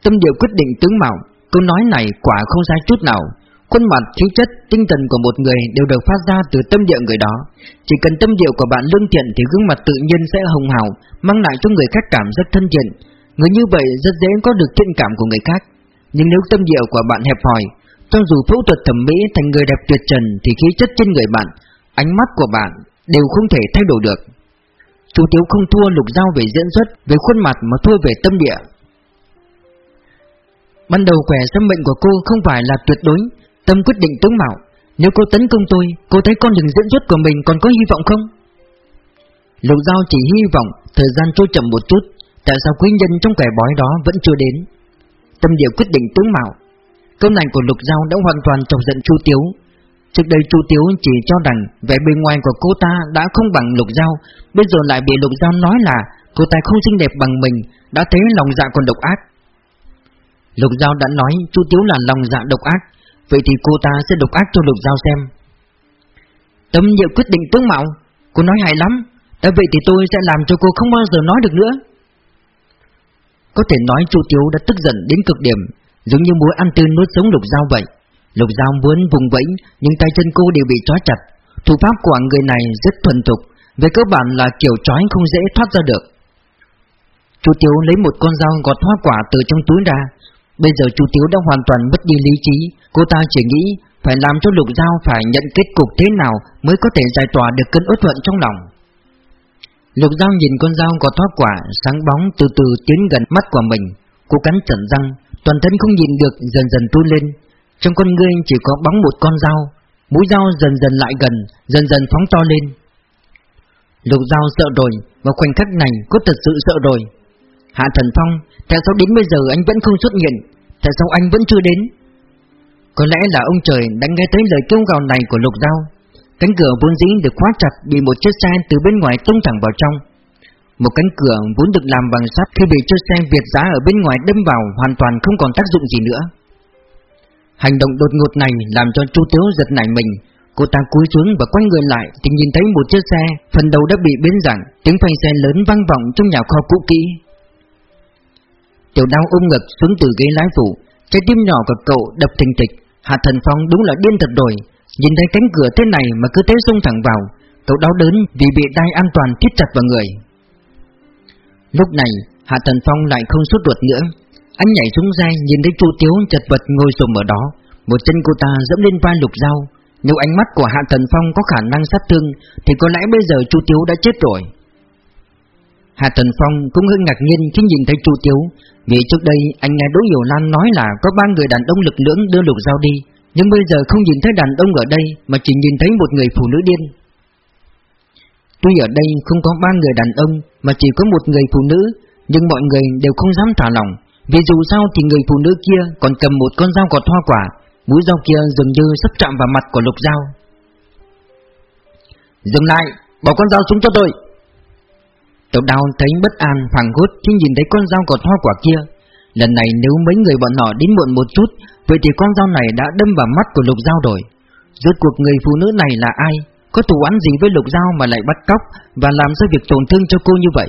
Tâm điệu quyết định tướng mạo. Câu nói này quả không sai chút nào. Khuôn mặt, khí chất, tinh thần của một người đều được phát ra từ tâm địa người đó. Chỉ cần tâm địa của bạn lương thiện thì gương mặt tự nhiên sẽ hồng hào Mang lại cho người khác cảm giác thân thiện. Người như vậy rất dễ có được thiện cảm của người khác. Nhưng nếu tâm địa của bạn hẹp hòi Cho dù phẫu thuật thẩm mỹ thành người đẹp tuyệt trần Thì khí chất trên người bạn, ánh mắt của bạn đều không thể thay đổi được. Chú Tiếu không thua lục giao về diễn xuất, về khuôn mặt mà thua về tâm địa. Ban đầu quẻ sinh mệnh của cô không phải là tuyệt đối, Tâm quyết định tướng mạo. Nếu cô tấn công tôi, Cô thấy con đường diễn xuất của mình còn có hy vọng không? Lục Giao chỉ hy vọng Thời gian trôi chậm một chút, Tại sao quý nhân trong quẻ bói đó vẫn chưa đến? Tâm địa quyết định tướng mạo. Câu này của Lục Giao đã hoàn toàn chọc giận Chu Tiếu. Trước đây Chu Tiếu chỉ cho rằng vẻ bề ngoài của cô ta đã không bằng Lục Giao, Bây giờ lại bị Lục Giao nói là Cô ta không xinh đẹp bằng mình, Đã thấy lòng dạ còn độc ác. Lục Giao đã nói Chu Tiếu là lòng dạ độc ác. Vậy thì cô ta sẽ độc ác cho Lục Giao xem. Tâm nhiệm quyết định tướng mạo. Cô nói hay lắm. Đã vậy thì tôi sẽ làm cho cô không bao giờ nói được nữa. Có thể nói Chu Tiếu đã tức giận đến cực điểm. Giống như muốn ăn tươi nuốt sống Lục Giao vậy. Lục Giao muốn vùng vẫy, Nhưng tay chân cô đều bị trói chặt. Thủ pháp của người này rất thuần thục. Về cơ bản là kiểu trói không dễ thoát ra được. Chu Tiếu lấy một con dao gọt hoa quả từ trong túi ra. Bây giờ chú Tiếu đã hoàn toàn mất đi lý trí Cô ta chỉ nghĩ phải làm cho Lục Giao phải nhận kết cục thế nào mới có thể giải tỏa được cơn uất thuận trong lòng. Lục Giao nhìn con dao có thoát quả sáng bóng từ từ tiến gần mắt của mình. Cô cắn chẩn răng, toàn thân không nhìn được dần dần tu lên. Trong con ngươi chỉ có bóng một con dao, mũi dao dần dần lại gần, dần dần phóng to lên. Lục Giao sợ rồi, và khoảnh khắc này có thật sự sợ rồi. Hạ Thần Phong, tại sao đến bây giờ anh vẫn không xuất hiện? Tại sao anh vẫn chưa đến? Có lẽ là ông trời đã nghe thấy lời kêu gào này của Lục Giao. Cánh cửa vốn dĩ được khóa chặt bị một chiếc xe từ bên ngoài tung thẳng vào trong. Một cánh cửa vốn được làm bằng sắt khi bị chiếc xe Việt giá ở bên ngoài đâm vào hoàn toàn không còn tác dụng gì nữa. Hành động đột ngột này làm cho Chu Tiếu giật nảy mình. Cô ta cúi xuống và quay người lại thì nhìn thấy một chiếc xe Phần đầu đã bị biến dạng. Tiếng phanh xe lớn vang vọng trong nhà kho cũ kỹ. Tiểu đao ôm ngực xuống từ ghế lái phụ. Trái tim nhỏ của cậu đập thình thịch. Hạ Thần Phong đúng là điên thật rồi. Nhìn thấy cánh cửa thế này mà cứ thế xông thẳng vào, Cậu đau đớn vì bị đai an toàn thiết chặt vào người. Lúc này, Hạ Thần Phong lại không sốt ruột nữa. Anh nhảy xuống xe nhìn thấy Chu Tiếu chật vật ngồi sùm ở đó. Một chân cô ta dẫm lên vai lục dao. Nếu ánh mắt của Hạ Thần Phong có khả năng sát thương, Thì có lẽ bây giờ Chu Tiếu đã chết rồi. Hạ Thần Phong cũng hơi ngạc nhiên khi nhìn thấy Chu Tiếu Vì trước đây anh nghe Đỗ Hiểu Lan nói là có ba người đàn ông lực lưỡng đưa lục dao đi Nhưng bây giờ không nhìn thấy đàn ông ở đây Mà chỉ nhìn thấy một người phụ nữ điên. Tuy ở đây không có ba người đàn ông Mà chỉ có một người phụ nữ Nhưng mọi người đều không dám thả lòng Vì dù sao thì người phụ nữ kia còn cầm một con dao gọt hoa quả Mũi dao kia dường như sắp chạm vào mặt của lục dao Dừng lại, bỏ con dao xuống cho tôi tộc đào thấy bất an, hoảng hốt khi nhìn thấy con dao gọt hoa quả kia. Lần này nếu mấy người bọn họ đến muộn một chút, Vậy thì con dao này đã đâm vào mắt của lục dao rồi. Rốt cuộc người phụ nữ này là ai? Có thù oán gì với lục dao mà lại bắt cóc Và làm ra việc tổn thương cho cô như vậy?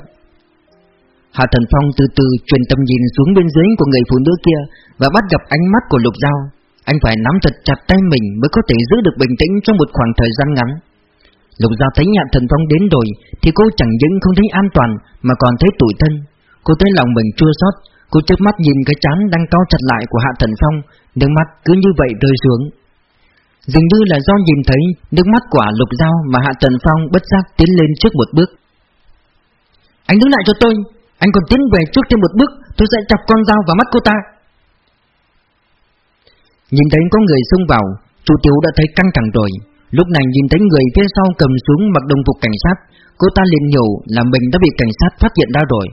Hạ Thần Phong từ từ truyền tầm nhìn xuống bên dưới của người phụ nữ kia Và bắt gặp ánh mắt của lục dao. Anh phải nắm thật chặt tay mình mới có thể giữ được bình tĩnh trong một khoảng thời gian ngắn. Lục Giao thấy Hạ Thần Phong đến rồi, Thì cô chẳng những không thấy an toàn, Mà còn thấy tủi thân. Cô thấy lòng mình chua xót, Cô trước mắt nhìn cái chán đang cao chặt lại của Hạ Thần Phong, Nước mắt cứ như vậy rơi xuống. Dường như là do nhìn thấy nước mắt quả Lục dao Mà Hạ Thần Phong bất giác tiến lên trước một bước. Anh đứng lại cho tôi, Anh còn tiến về trước thêm một bước, Tôi sẽ chọc con dao vào mắt cô ta. Nhìn thấy có người xông vào, Chủ tiểu đã thấy căng thẳng rồi. Lúc này nhìn thấy người phía sau cầm súng mặc đồng phục cảnh sát, Cô ta liền hiểu là mình đã bị cảnh sát phát hiện ra rồi.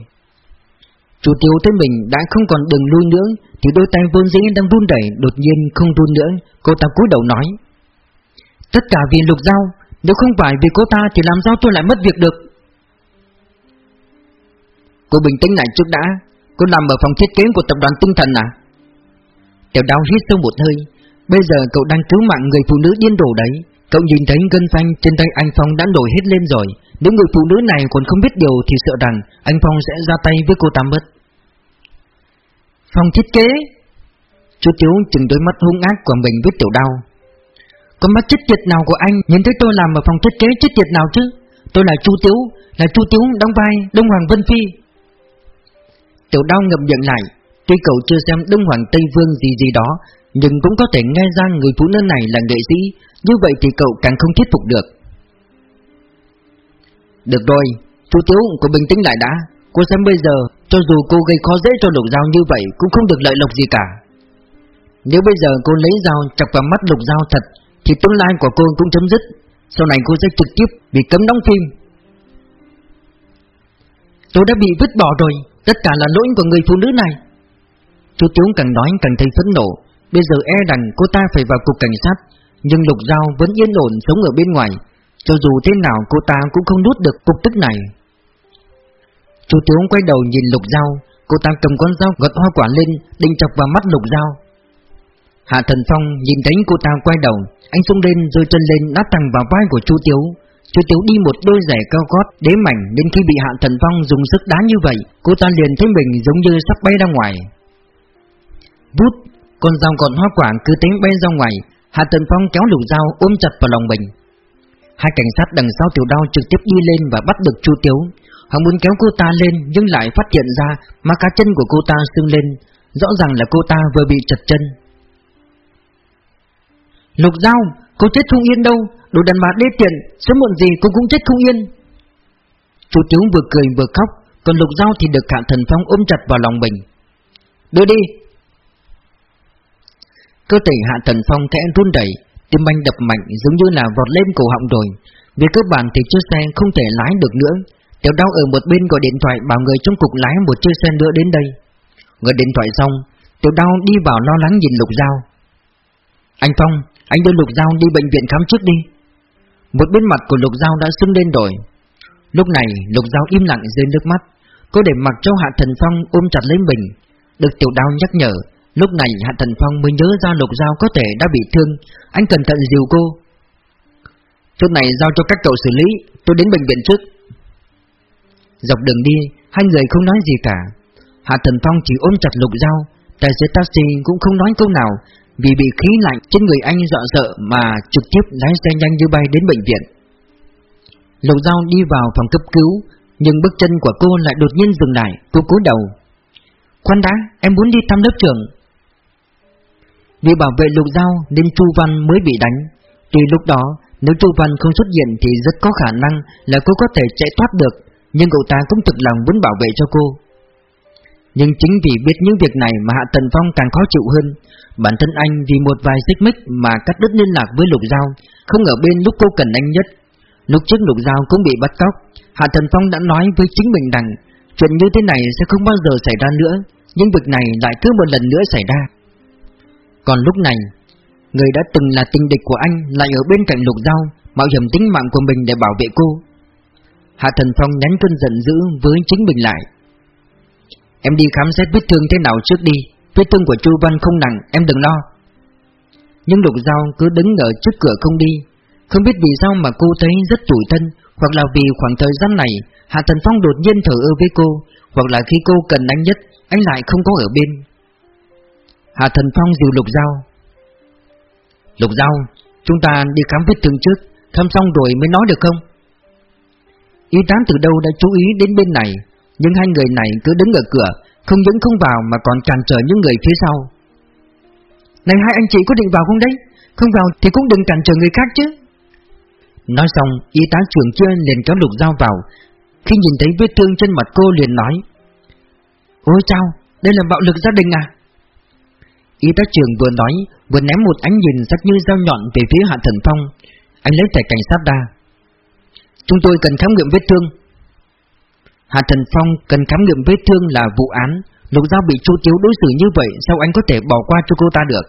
Chủ tiêu thấy mình đã không còn đường lui nữa, Thì đôi tay vốn dĩ đang run đẩy Đột nhiên không run nữa, Cô ta cúi đầu nói. Tất cả vì lục dao, Nếu không phải vì cô ta thì làm sao tôi lại mất việc được? Cô bình tĩnh lại trước đã, Cô làm ở phòng thiết kế của tập đoàn tinh thần à? Tiểu đau hít sâu một hơi, Bây giờ cậu đang cứu mạng người phụ nữ điên rồ đấy. Cậu nhìn thấy gân phanh trên tay anh Phong đã nổi hết lên rồi. Nếu người phụ nữ này còn không biết điều Thì sợ rằng anh Phong sẽ ra tay với cô ta mất Phong thiết kế. Chú Tiếu chừng đôi mắt hung ác của mình với tiểu đau. Con mắt chết tiệt nào của anh? Nhìn thấy tôi làm ở phòng thiết kế chết tiệt nào chứ? Tôi là Chu Tiếu, Là Chu Tiếu đóng vai Đông Hoàng Vân Phi. Tiểu đau ngậm giận lại, Tuy cậu chưa xem Đông Hoàng Tây Vương gì gì đó nhưng cũng có thể nghe ra người phụ nữ này là nghệ sĩ, như vậy thì cậu càng không thuyết phục được. Được rồi, Chú Tiếu cô bình tĩnh lại đã. Cô xem bây giờ, Cho dù cô gây khó dễ cho lục dao như vậy, Cũng không được lợi lộc gì cả. Nếu bây giờ cô lấy dao chọc vào mắt lục dao thật, Thì tương lai của cô cũng chấm dứt. Sau này cô sẽ trực tiếp bị cấm đóng phim. Tôi đã bị vứt bỏ rồi, Tất cả là lỗi của người phụ nữ này. Chú Tiếu càng nói càng thấy phẫn nộ. Bây giờ e rằng cô ta phải vào cục cảnh sát, nhưng Lục Giao vẫn yên ổn sống ở bên ngoài, Cho dù thế nào cô ta cũng không nuốt được cục tức này. Chú tướng quay đầu nhìn Lục Giao, Cô ta cầm con dao gọt hoa quả lên đinh chọc vào mắt Lục Giao. Hạ Thần Phong nhìn thấy cô ta quay đầu, Anh xông lên rơi chân lên đá thẳng vào vai của chú Tiếu. Chú Tiếu đi một đôi giày cao gót, đế mảnh, Đến khi bị Hạ Thần Phong dùng sức đá như vậy, Cô ta liền thấy mình giống như sắp bay ra ngoài. Vút! Con dao gọt hoa quả cứ tính bay ra ngoài Hạ Tần Phong kéo lục dao ôm chặt vào lòng mình. Hai cảnh sát đằng sau tiểu đao trực tiếp đi lên và bắt được Chu Tiếu. Họ muốn kéo cô ta lên nhưng lại phát hiện ra mà cá chân của cô ta sưng lên Rõ ràng là cô ta vừa bị chật chân. Lục dao, cô chết không yên đâu Đồ đàn bà đê tiện, sớm muộn gì cô cũng chết không yên. Chu Tiếu vừa cười vừa khóc Còn lục dao thì được Hạ Thần Phong ôm chặt vào lòng mình. Đưa đi, Cơ thể Hạ Thần Phong kẽ run đẩy, tim anh đập mạnh giống như là vọt lên cổ họng rồi. Về cơ bản thì chiếc xe không thể lái được nữa. Tiểu đau ở một bên gọi điện thoại bảo người trong cục lái một chiếc xe nữa đến đây. Gọi điện thoại xong, tiểu đau đi vào lo lắng nhìn Lục Giao. Anh Phong, anh đưa Lục Giao đi bệnh viện khám trước đi. Một bên mặt của Lục Giao đã sưng lên rồi. Lúc này Lục Giao im lặng rơi nước mắt, cô để mặc cho Hạ Thần Phong ôm chặt lấy mình. Được tiểu đau nhắc nhở, Lúc này Hạ Thần Phong mới nhớ ra Lục dao có thể đã bị thương. Anh cẩn thận dìu cô. Chút này giao cho các cậu xử lý Tôi đến bệnh viện trước. Dọc đường đi Hai người không nói gì cả. Hạ Thần Phong chỉ ôm chặt Lục dao Tài xế taxi cũng không nói câu nào Vì bị khí lạnh trên người anh dọa sợ Mà trực tiếp lái xe nhanh như bay đến bệnh viện. Lục dao đi vào phòng cấp cứu Nhưng bước chân của cô lại đột nhiên dừng lại Cô cúi đầu. Khoan đã, em muốn đi thăm lớp trưởng. Vì bảo vệ Lục Giao nên Chu Văn mới bị đánh. Tuy lúc đó, nếu Chu Văn không xuất hiện thì rất có khả năng là cô có thể chạy thoát được, Nhưng cậu ta cũng thực lòng muốn bảo vệ cho cô. Nhưng chính vì biết những việc này mà Hạ Tần Phong càng khó chịu hơn. Bản thân anh vì một vài xích mích mà cắt đứt liên lạc với Lục Giao Không ở bên lúc cô cần anh nhất. Lúc trước Lục Giao cũng bị bắt cóc, Hạ Tần Phong đã nói với chính mình rằng Chuyện như thế này sẽ không bao giờ xảy ra nữa, Nhưng việc này lại cứ một lần nữa xảy ra. Còn lúc này Người đã từng là tình địch của anh Lại ở bên cạnh Lục dao, Mạo hiểm tính mạng của mình để bảo vệ cô. Hạ Thần Phong nhắn cơn giận dữ với chính mình lại. Em đi khám xét vết thương thế nào trước đi Vết thương của Chu Văn không nặng Em đừng lo. Nhưng Lục dao cứ đứng ở trước cửa không đi Không biết vì sao mà cô thấy rất tủi thân Hoặc là vì khoảng thời gian này Hạ Thần Phong đột nhiên thở ơ với cô Hoặc là khi cô cần anh nhất Anh lại không có ở bên. Hạ Thần Phong dìu Lục Giao. Lục Giao, Chúng ta đi khám vết thương trước, Thăm xong rồi mới nói được không? Y tá từ đâu đã chú ý đến bên này, Nhưng hai người này cứ đứng ở cửa, Không những không vào mà còn cản trở những người phía sau. Này hai anh chị có định vào không đấy? Không vào thì cũng đừng cản trở người khác chứ. Nói xong, Y tá trưởng chưa liền kéo lục dao vào. Khi nhìn thấy vết thương trên mặt cô liền nói, Ôi chao, Đây là bạo lực gia đình à? Y tá trường vừa nói, Vừa ném một ánh nhìn sắc như dao nhọn về phía Hạ Thần Phong. Anh lấy thẻ cảnh sát ra. Chúng tôi cần khám nghiệm vết thương. Hạ Thần Phong cần khám nghiệm vết thương là vụ án. Lục Giao bị Chu Tiếu đối xử như vậy, Sao anh có thể bỏ qua cho cô ta được?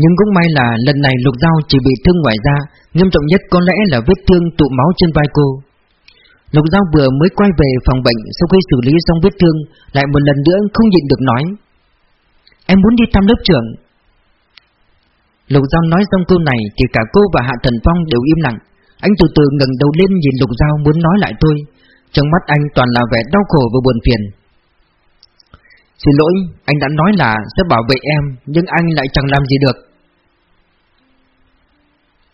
Nhưng cũng may là lần này Lục Giao chỉ bị thương ngoài da, Nghiêm trọng nhất có lẽ là vết thương tụ máu trên vai cô. Lục Giao vừa mới quay về phòng bệnh, Sau khi xử lý xong vết thương, Lại một lần nữa không nhịn được nói Em muốn đi thăm lớp trưởng. Lục Giao nói xong câu này Thì cả cô và Hạ Thần Phong đều im lặng. Anh từ từ ngẩng đầu lên nhìn Lục Giao muốn nói lại tôi Trong mắt anh toàn là vẻ đau khổ và buồn phiền. Xin lỗi, anh đã nói là sẽ bảo vệ em Nhưng anh lại chẳng làm gì được.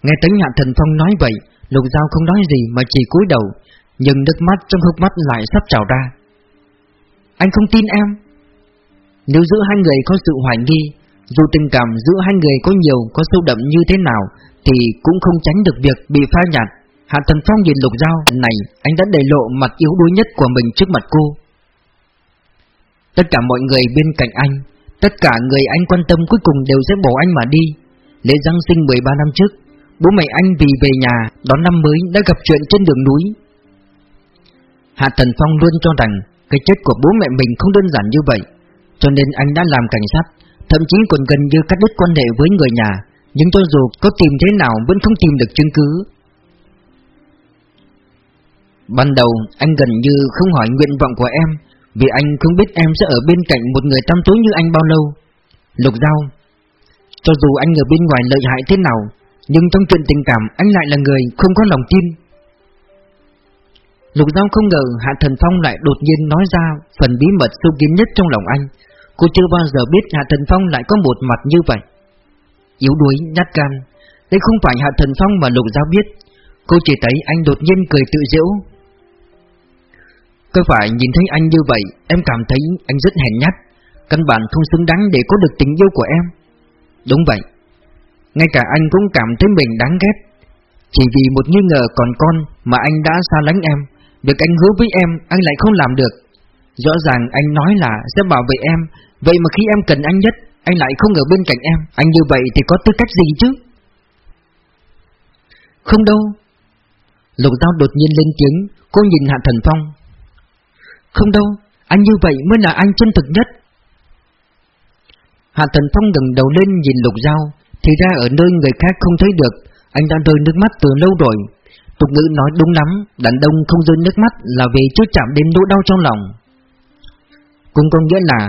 Nghe tính Hạ Thần Phong nói vậy Lục Giao không nói gì mà chỉ cúi đầu Nhưng nước mắt trong hốc mắt lại sắp trào ra. Anh không tin em. Nếu giữa hai người có sự hoài nghi Dù tình cảm giữa hai người có nhiều, có sâu đậm như thế nào Thì cũng không tránh được việc bị pha nhạt. Hạ Thần Phong nhìn Lục Giao này Anh đã đầy lộ mặt yếu đuối nhất của mình trước mặt cô. Tất cả mọi người bên cạnh anh Tất cả người anh quan tâm cuối cùng đều sẽ bỏ anh mà đi. Lễ Giáng sinh 13 năm trước Bố mẹ anh vì về nhà đón năm mới đã gặp chuyện trên đường núi. Hạ Thần Phong luôn cho rằng Cái chết của bố mẹ mình không đơn giản như vậy. Cho nên anh đã làm cảnh sát, Thậm chí còn gần như cắt đứt quan hệ với người nhà. Nhưng cho dù có tìm thế nào vẫn không tìm được chứng cứ. Ban đầu, anh gần như không hỏi nguyện vọng của em, Vì anh không biết em sẽ ở bên cạnh một người tăm tối như anh bao lâu. Lục Giao, Cho dù anh ở bên ngoài lợi hại thế nào, Nhưng trong chuyện tình cảm, anh lại là người không có lòng tin. Lục Giao không ngờ Hạ Thần Phong lại đột nhiên nói ra phần bí mật sâu kín nhất trong lòng anh. Cô chưa bao giờ biết Hạ Thần Phong lại có một mặt như vậy. Yếu đuối, nhát gan. Đây không phải Hạ Thần Phong mà Lục Giao biết. Cô chỉ thấy anh đột nhiên cười tự giễu. Có phải nhìn thấy anh như vậy Em cảm thấy anh rất hèn nhát. Căn bản không xứng đáng để có được tình yêu của em. Đúng vậy. Ngay cả anh cũng cảm thấy mình đáng ghét. Chỉ vì một nghi ngờ còn con Mà anh đã xa lánh em. Việc anh hứa với em Anh lại không làm được. Rõ ràng anh nói là sẽ bảo vệ em Vậy mà khi em cần anh nhất, Anh lại không ở bên cạnh em. Anh như vậy thì có tư cách gì chứ? Không đâu. Lục Giao đột nhiên lên tiếng, Cô nhìn Hạ Thần Phong. Không đâu, Anh như vậy mới là anh chân thực nhất. Hạ Thần Phong gần đầu lên nhìn Lục Giao, Thì ra ở nơi người khác không thấy được. Anh đã rơi nước mắt từ lâu rồi. Tục ngữ nói đúng lắm, Đàn đông không rơi nước mắt là vì chưa chạm đến nỗi đau trong lòng. Cũng có nghĩa là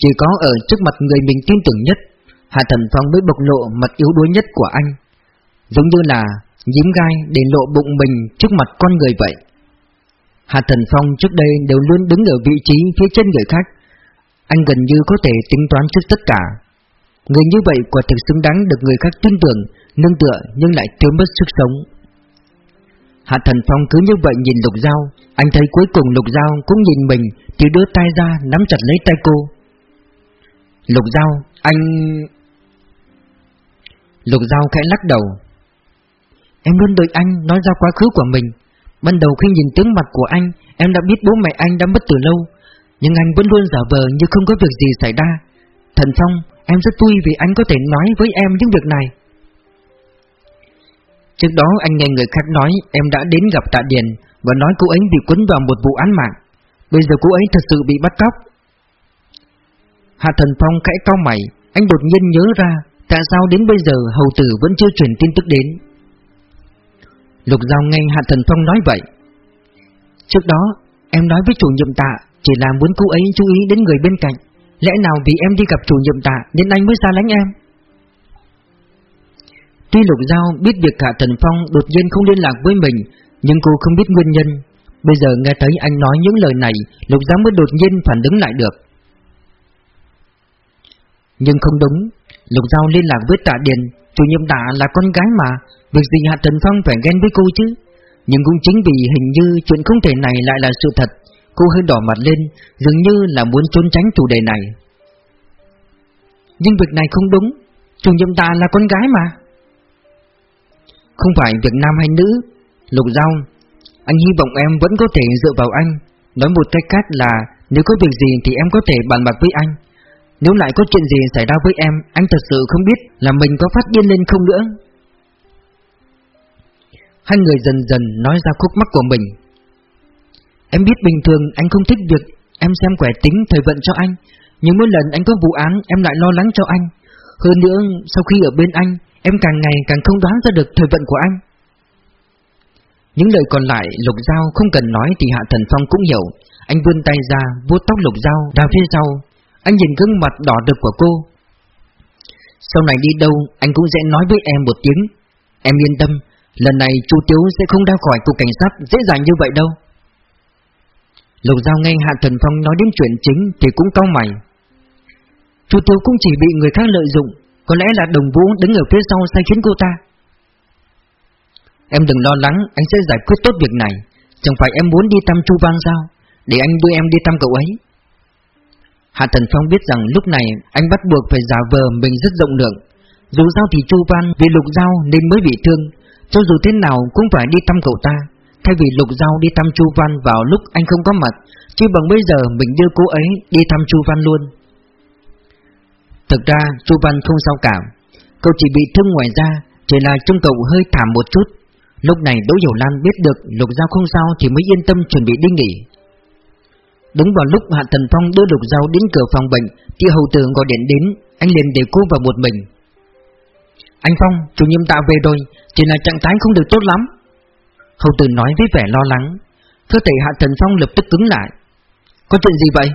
chỉ có ở trước mặt người mình tin tưởng nhất Hạ Thần Phong mới bộc lộ mặt yếu đuối nhất của anh Giống như là nhím gai để lộ bụng mình trước mặt con người vậy. Hà Thần Phong trước đây đều luôn đứng ở vị trí phía trên người khác. anh gần như có thể tính toán trước tất cả. Người như vậy quả thực xứng đáng được người khác tin tưởng, nâng tựa nhưng lại thiếu mất sức sống. Hạ Thần Phong cứ như vậy nhìn Lục Giao, anh thấy cuối cùng Lục Giao cũng nhìn mình, thì đưa tay ra nắm chặt lấy tay cô. Lục Giao, anh... Lục Giao khẽ lắc đầu. Em luôn đợi anh nói ra quá khứ của mình. Ban đầu khi nhìn tướng mặt của anh, em đã biết bố mẹ anh đã mất từ lâu, nhưng anh vẫn luôn giả vờ như không có việc gì xảy ra. Thần Phong, em rất vui vì anh có thể nói với em những việc này. Trước đó anh nghe người khác nói em đã đến gặp Tạ Điền và nói cô ấy bị cuốn vào một vụ án mạng. Bây giờ cô ấy thật sự bị bắt cóc. Hạ Thần Phong khẽ cao mày, anh đột nhiên nhớ ra tại sao đến bây giờ hầu tử vẫn chưa truyền tin tức đến. Lục Giao nghe Hạ Thần Phong nói vậy. Trước đó, em nói với chủ nhiệm tạ chỉ là muốn cô ấy chú ý đến người bên cạnh. Lẽ nào vì em đi gặp chủ nhiệm tạ nên anh mới xa lánh em? Tuy Lục Giao biết việc Hạ Thần Phong đột nhiên không liên lạc với mình, nhưng cô không biết nguyên nhân. Bây giờ nghe thấy anh nói những lời này, Lục Giao mới đột nhiên phản ứng lại được. Nhưng không đúng, Lục Giao liên lạc với Tạ Điền, chủ nhiệm Tạ là con gái mà, việc gì Hạ Thần Phong phải ghen với cô chứ? Nhưng cũng chính vì hình như chuyện không thể này lại là sự thật, cô hơi đỏ mặt lên, dường như là muốn trốn tránh chủ đề này. Nhưng việc này không đúng, chủ nhiệm Tạ là con gái mà. Không phải việc nam hay nữ Lục Giao Anh hy vọng em vẫn có thể dựa vào anh. Nói một cách khác là Nếu có việc gì thì em có thể bàn bạc với anh. Nếu lại có chuyện gì xảy ra với em, Anh thật sự không biết là mình có phát điên lên không nữa. Hai người dần dần nói ra khúc mắc của mình. Em biết bình thường anh không thích việc Em xem quẻ tính thời vận cho anh, Nhưng mỗi lần anh có vụ án, Em lại lo lắng cho anh. Hơn nữa, sau khi ở bên anh, Em càng ngày càng không đoán ra được thời vận của anh. Những lời còn lại, Lục Giao không cần nói thì Hạ Thần Phong cũng hiểu. Anh vươn tay ra, vuốt tóc Lục Giao ra phía sau. Anh nhìn gương mặt đỏ đực của cô. Sau này đi đâu, anh cũng sẽ nói với em một tiếng. Em yên tâm, Lần này chu Tiếu sẽ không ra khỏi cục cảnh sát dễ dàng như vậy đâu. Lục Giao nghe Hạ Thần Phong nói đến chuyện chính thì cũng cau mày. Chu Tiếu cũng chỉ bị người khác lợi dụng, có lẽ là đồng vũ đứng ở phía sau sai khiến cô ta. Em đừng lo lắng, Anh sẽ giải quyết tốt việc này. Chẳng phải em muốn đi thăm Chu Văn sao? Để anh đưa em đi thăm cậu ấy. Hạ Thần Phong biết rằng lúc này Anh bắt buộc phải giả vờ mình rất rộng lượng. Dù sao thì Chu Văn vì lục giao nên mới bị thương, Cho dù thế nào cũng phải đi thăm cậu ta. Thay vì lục giao đi thăm Chu Văn vào lúc anh không có mặt Chứ bằng bây giờ mình đưa cô ấy đi thăm Chu Văn luôn. Thực ra, Chu Văn không sao cả. Cậu chỉ bị thương ngoài da, Chỉ là trông cậu hơi thảm một chút. Lúc này Đỗ Hiểu Lan biết được Lục Giao không sao thì mới yên tâm chuẩn bị đi nghỉ. Đúng vào lúc Hạ Thần Phong đưa Lục dao đến cửa phòng bệnh Thì hầu tử gọi điện đến Anh liền để cô vào một mình. Anh Phong, chủ nhiệm tạo về rồi Chỉ là trạng thái không được tốt lắm. Hầu tử nói với vẻ lo lắng. Cơ thể Hạ Thần Phong lập tức cứng lại. Có chuyện gì vậy?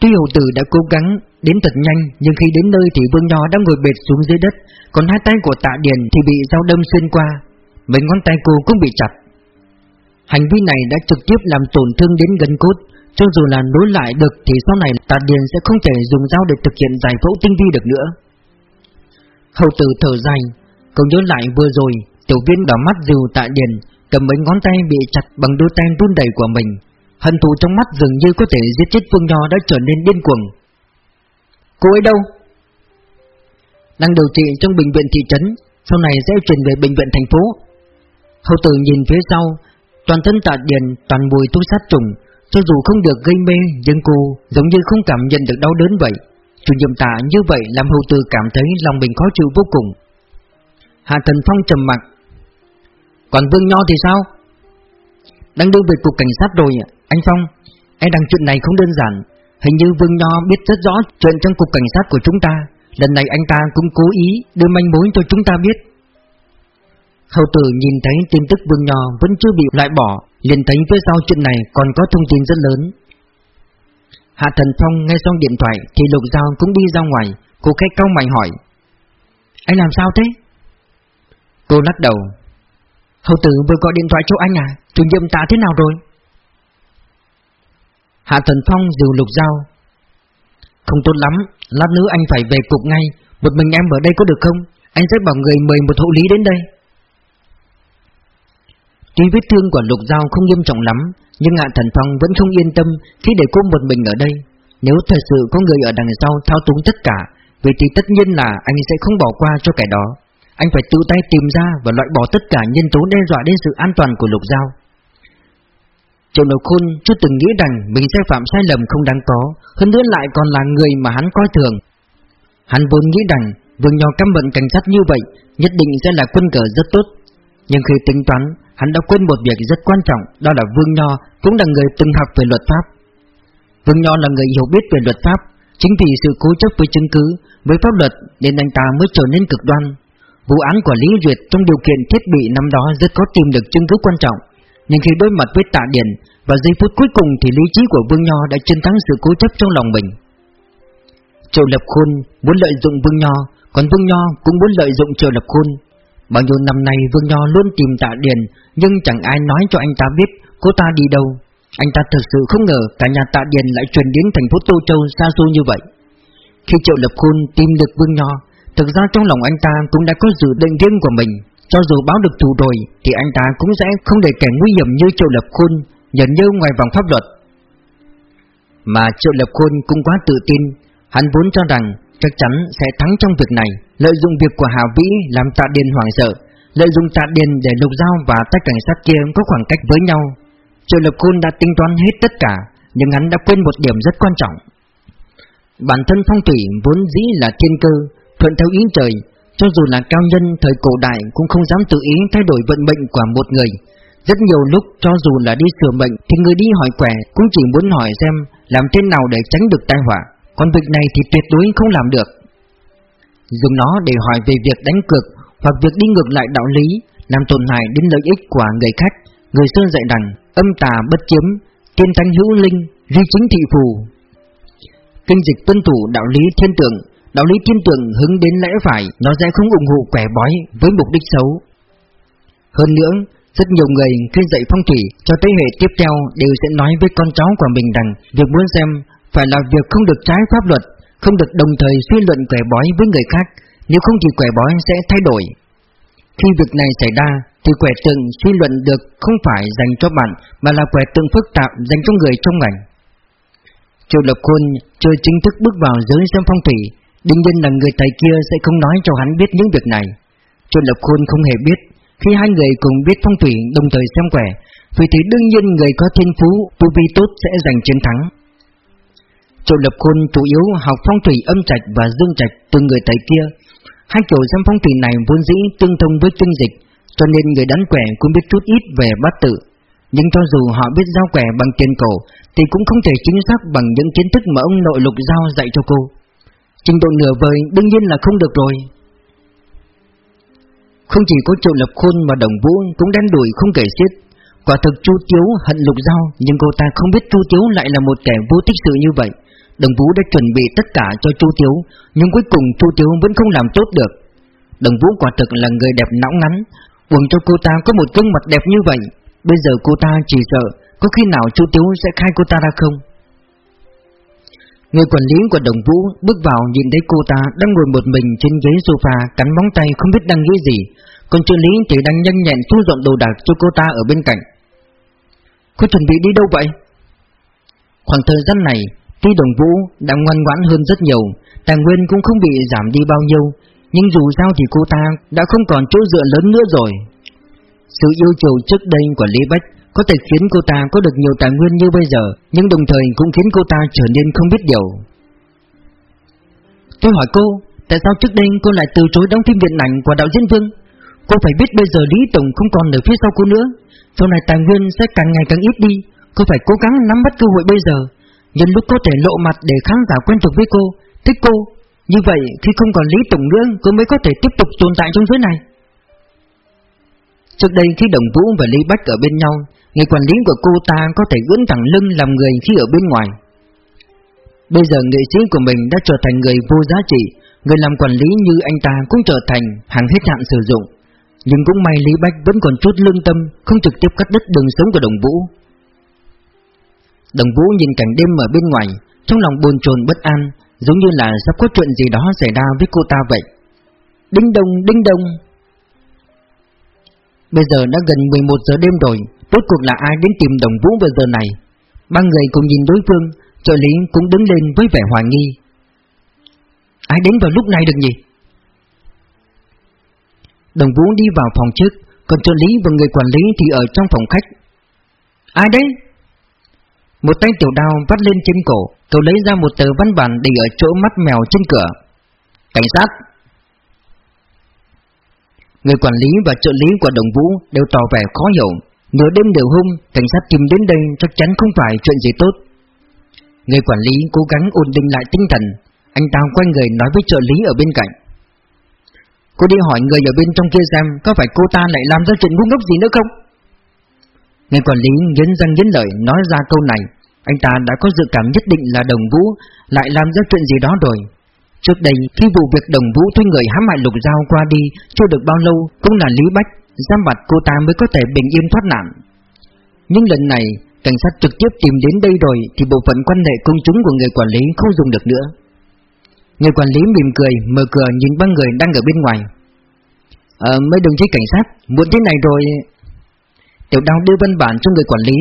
Tuy hầu tử đã cố gắng đến thật nhanh Nhưng khi đến nơi thì Vương Nho đã ngồi bệt xuống dưới đất Còn hai tay của tạ điền thì bị dao đâm xuyên qua. Mấy ngón tay cô cũng bị chặt. Hành vi này đã trực tiếp làm tổn thương đến gân cốt. Cho dù là nối lại được thì sau này tạ điền sẽ không thể dùng dao để thực hiện giải phẫu tinh vi được nữa. Hầu tử thở dài. Cậu nhớ lại vừa rồi, Tiểu viên đỏ mắt dù tạ điền, Cầm mấy ngón tay bị chặt bằng đôi tay run đầy của mình. Hận thù trong mắt dường như có thể giết chết Phương Nho đã trở nên điên cuồng. Cô ấy đâu? Đang điều trị trong bệnh viện thị trấn, Sau này sẽ chuyển về bệnh viện thành phố. Hậu tử nhìn phía sau Toàn thân tạ điền toàn mùi túi sát trùng. Cho dù không được gây mê Nhưng cô giống như không cảm nhận được đau đớn vậy. Chủ nhiệm tạ như vậy làm hậu tư cảm thấy lòng mình khó chịu vô cùng. Hạ Thần Phong trầm mặt Còn Vương Nho thì sao? Đang đưa về cục cảnh sát rồi anh Phong, e đang chuyện này không đơn giản. Hình như Vương Nho biết rất rõ chuyện trong cục cảnh sát của chúng ta. Lần này anh ta cũng cố ý đưa manh mối cho chúng ta biết. Hầu tử nhìn thấy tin tức Vương Nho vẫn chưa bị loại bỏ liền thấy phía sau chuyện này còn có thông tin rất lớn. Hạ Thần Phong nghe xong điện thoại thì Lục Giao cũng đi ra ngoài Cô khách cao mày hỏi. Anh làm sao thế? Cô lắc đầu. Hầu tử vừa gọi điện thoại cho anh à? Chủ nhiệm tạ thế nào rồi? Hạ Thần Phong dìu lục giao, Không tốt lắm Lát nữa anh phải về cục ngay Một mình em ở đây có được không? Anh sẽ bảo người mời một hộ lý đến đây. Tuy vết thương của lục dao không nghiêm trọng lắm Nhưng Hạ Thần Phong vẫn không yên tâm Khi để cô một mình ở đây. Nếu thật sự có người ở đằng sau thao túng tất cả Vậy thì tất nhiên là anh sẽ không bỏ qua cho kẻ đó. Anh phải tự tay tìm ra và loại bỏ tất cả nhân tố đe dọa đến sự an toàn của lục dao Triệu lộc Khôn chưa từng nghĩ rằng mình sẽ phạm sai lầm không đáng có, hơn nữa lại còn là người mà hắn coi thường. Hắn vốn nghĩ rằng Vương Nho căm bận cảnh sát như vậy nhất định sẽ là quân cờ rất tốt, nhưng khi tính toán, hắn đã quên một việc rất quan trọng, đó là Vương Nho cũng là người từng học về luật pháp. Vương Nho là người hiểu biết về luật pháp, chính vì sự cố chấp với chứng cứ, với pháp luật nên anh ta mới trở nên cực đoan. Vụ án của Lý Duyệt trong điều kiện thiết bị năm đó rất có tìm được chứng cứ quan trọng, nhưng khi đối mặt với tạ Điền Và giây phút cuối cùng thì lý trí của Vương Nho đã chiến thắng sự cố chấp trong lòng mình Triệu Lập Khôn muốn lợi dụng Vương Nho Còn Vương Nho cũng muốn lợi dụng Triệu Lập Khôn Bao nhiêu năm nay Vương Nho luôn tìm tạ điền, Nhưng chẳng ai nói cho anh ta biết cô ta đi đâu. Anh ta thật sự không ngờ cả nhà tạ điền lại chuyển đến thành phố Tô Châu xa xôi như vậy. Khi Triệu Lập Khôn tìm được Vương Nho, Thực ra trong lòng anh ta cũng đã có dự định riêng của mình. Cho dù báo được thù rồi Thì anh ta cũng sẽ không để kẻ nguy hiểm như Triệu Lập Khôn Nhận như ngoài vòng pháp luật. Mà Triệu Lập Khôn cũng quá tự tin, Hắn vốn cho rằng chắc chắn sẽ thắng trong việc này. Lợi dụng việc của Hà Vĩ làm tạ điền hoảng sợ. Lợi dụng tạ điền để lục giao và tay cảnh sát kia có khoảng cách với nhau. Triệu Lập Khôn đã tính toán hết tất cả, Nhưng hắn đã quên một điểm rất quan trọng. Bản thân phong thủy vốn dĩ là thiên cơ, Thuận theo ý trời, cho dù là cao nhân thời cổ đại cũng không dám tự ý thay đổi vận mệnh của một người. Rất nhiều lúc cho dù là đi sửa mệnh thì người đi hỏi quẻ cũng chỉ muốn hỏi xem làm thế nào để tránh được tai họa. Còn việc này thì tuyệt đối không làm được. Dùng nó để hỏi về việc đánh cược hoặc việc đi ngược lại đạo lý Làm tổn hại đến lợi ích của người khác. Người sơn dạy rằng âm tà bất chiếm, tiên thánh hữu linh, duy chính thị phù. Kinh dịch tuân thủ đạo lý thiên tượng đạo lý thiên tượng hứng đến lẽ phải, nó sẽ không ủng hộ quẻ bói với mục đích xấu. Hơn nữa, rất nhiều người khi dạy phong thủy cho thế hệ tiếp theo đều sẽ nói với con cháu của mình rằng việc muốn xem phải là việc không được trái pháp luật, không được đồng thời suy luận quẻ bói với người khác, nếu không thì quẻ bói sẽ thay đổi. Khi việc này xảy ra, thì quẻ tượng suy luận được không phải dành cho bạn mà là quẻ tượng phức tạp dành cho người trong ngành. Triệu Lập Khôn chưa chính thức bước vào giới xem phong thủy Đương nhiên là người thầy kia sẽ không nói cho hắn biết những việc này triệu Lập Khôn không hề biết Khi hai người cùng biết phong thủy đồng thời xem quẻ Vì thế đương nhiên người có thiên phú Tu vi tốt sẽ giành chiến thắng Trần Lập Khôn chủ yếu học phong thủy âm trạch và dương trạch từ người thầy kia. Hai kiểu xem phong thủy này vốn dĩ tương thông với kinh dịch, Cho nên người đánh quẻ cũng biết chút ít về bát tự. Nhưng cho dù họ biết giao quẻ bằng tiền cổ, Thì cũng không thể chính xác bằng những kiến thức mà ông nội lục giao dạy cho cô. Trình độ nửa vời đương nhiên là không được rồi. Không chỉ có triệu lập khôn mà đồng vũ cũng đen đuổi không kể xiết. Quả thực Chu Tiếu hận lục giao, Nhưng cô ta không biết Chu Tiếu lại là một kẻ vô tích sự như vậy. Đồng Vũ đã chuẩn bị tất cả cho Chu Tiếu, Nhưng cuối cùng Chu Tiếu vẫn không làm tốt được. Đồng Vũ quả thực là người đẹp não ngắn Buồn cho cô ta có một gương mặt đẹp như vậy. Bây giờ cô ta chỉ sợ Có khi nào Chu Tiếu sẽ khai cô ta ra không? Người quản lý của đồng vũ bước vào nhìn thấy cô ta đang ngồi một mình trên ghế sofa, cắn móng tay không biết đang nghĩ gì. Còn trợ lý thì đang nhanh nhẹn thu dọn đồ đạc cho cô ta ở bên cạnh. Cô chuẩn bị đi đâu vậy? Khoảng thời gian này Tuy đồng vũ đã ngoan ngoãn hơn rất nhiều Tài nguyên cũng không bị giảm đi bao nhiêu Nhưng dù sao thì cô ta đã không còn chỗ dựa lớn nữa rồi Sự yêu chiều trước đây của Lý Bách có thể khiến cô ta có được nhiều tài nguyên như bây giờ, nhưng đồng thời cũng khiến cô ta trở nên không biết điều. Tôi hỏi cô, tại sao trước đây cô lại từ chối đóng phim điện ảnh của đạo diễn Vương? Cô phải biết bây giờ Lý Tổng không còn ở phía sau cô nữa, sau này tài nguyên sẽ càng ngày càng ít đi, cô phải cố gắng nắm bắt cơ hội bây giờ, nhân lúc có thể lộ mặt để khán giả quen thuộc với cô, thích cô. Như vậy, khi không còn Lý Tùng nữa, cô mới có thể tiếp tục tồn tại trong giới này. Trước đây khi Đồng Vũ và Lý Bách ở bên nhau, Người quản lý của cô ta có thể ưỡn thẳng lưng làm người khi ở bên ngoài Bây giờ nghệ sĩ của mình đã trở thành người vô giá trị Người làm quản lý như anh ta cũng trở thành hàng hết hạn sử dụng Nhưng cũng may Lý Bách vẫn còn chút lương tâm Không trực tiếp cắt đứt đường sống của đồng vũ Đồng Vũ nhìn cảnh đêm ở bên ngoài, trong lòng buồn chồn bất an, giống như là sắp có chuyện gì đó xảy ra với cô ta vậy. Đinh đông đinh đông Bây giờ đã gần 11 giờ đêm rồi, rốt cuộc là ai đến tìm Đồng Vũ vào giờ này? Ba người cùng nhìn đối phương, trợ lý cũng đứng lên với vẻ hoài nghi. Ai đến vào lúc này được nhỉ? Đồng Vũ đi vào phòng trước, còn trợ lý và người quản lý thì ở trong phòng khách. Ai đấy? Một tay tiểu đao vắt lên trên cổ, cậu lấy ra một tờ văn bản để ở chỗ mắt mèo trên cửa. Cảnh sát! Người quản lý và trợ lý của đồng vũ đều tỏ vẻ khó hiểu. Nửa đêm đều hung, cảnh sát tìm đến đây chắc chắn không phải chuyện gì tốt. Người quản lý cố gắng ổn định lại tinh thần. Anh ta quay người nói với trợ lý ở bên cạnh. Cô đi hỏi người ở bên trong kia xem Có phải cô ta lại làm ra chuyện ngu ngốc gì nữa không Người quản lý nhấn răng nhấn lợi nói ra câu này Anh ta đã có dự cảm nhất định là đồng vũ Lại làm ra chuyện gì đó rồi. Trước đây khi vụ việc đồng vũ thuê người hãm hại lục dao qua đi Chưa được bao lâu cũng là Lý Bách Giam mặt cô ta mới có thể bình yên thoát nạn. Nhưng lần này Cảnh sát trực tiếp tìm đến đây rồi Thì bộ phận quan hệ công chúng của người quản lý không dùng được nữa. Người quản lý mỉm cười, mở cửa nhìn ba người đang ở bên ngoài. Ờ, mấy đồng chí cảnh sát, muộn thế này rồi... Tiểu đào đưa văn bản cho người quản lý.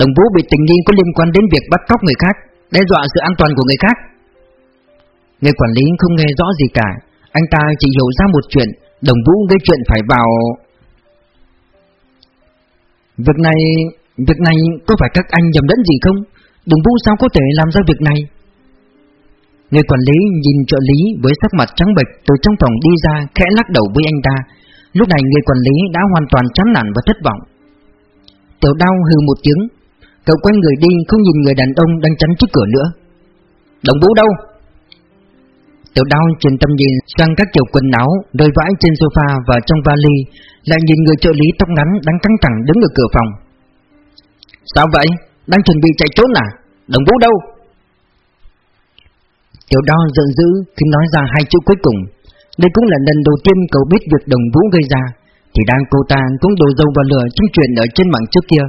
Đồng vũ bị tình nghi có liên quan đến việc bắt cóc người khác, đe dọa sự an toàn của người khác. Người quản lý không nghe rõ gì cả, anh ta chỉ hiểu ra một chuyện, đồng vũ gây chuyện phải vào... Việc này... Việc này có phải các anh nhầm lẫn gì không? Đồng vũ sao có thể làm ra việc này? Người quản lý nhìn trợ lý với sắc mặt trắng bệch từ trong phòng đi ra khẽ lắc đầu với anh ta. Lúc này người quản lý đã hoàn toàn chán nản và thất vọng. Tiểu đau hừ một tiếng, cậu quay người đi không nhìn người đàn ông đang chắn trước cửa nữa. Đồng vũ đâu? Tiểu đau chuyển tâm nhìn sang các kiểu quần áo rơi vãi trên sofa và trong vali, lại nhìn người trợ lý tóc ngắn đang căng thẳng đứng ở cửa phòng. Sao vậy? Đang chuẩn bị chạy trốn à? Đồng vũ đâu? Tiểu đo giận dữ khi nói ra hai chữ cuối cùng đây cũng là lần đầu tiên cậu biết việc đồng vũ gây ra. Thì đang cô ta cũng đổ dầu vào lửa trong chuyện ở trên mạng trước kia.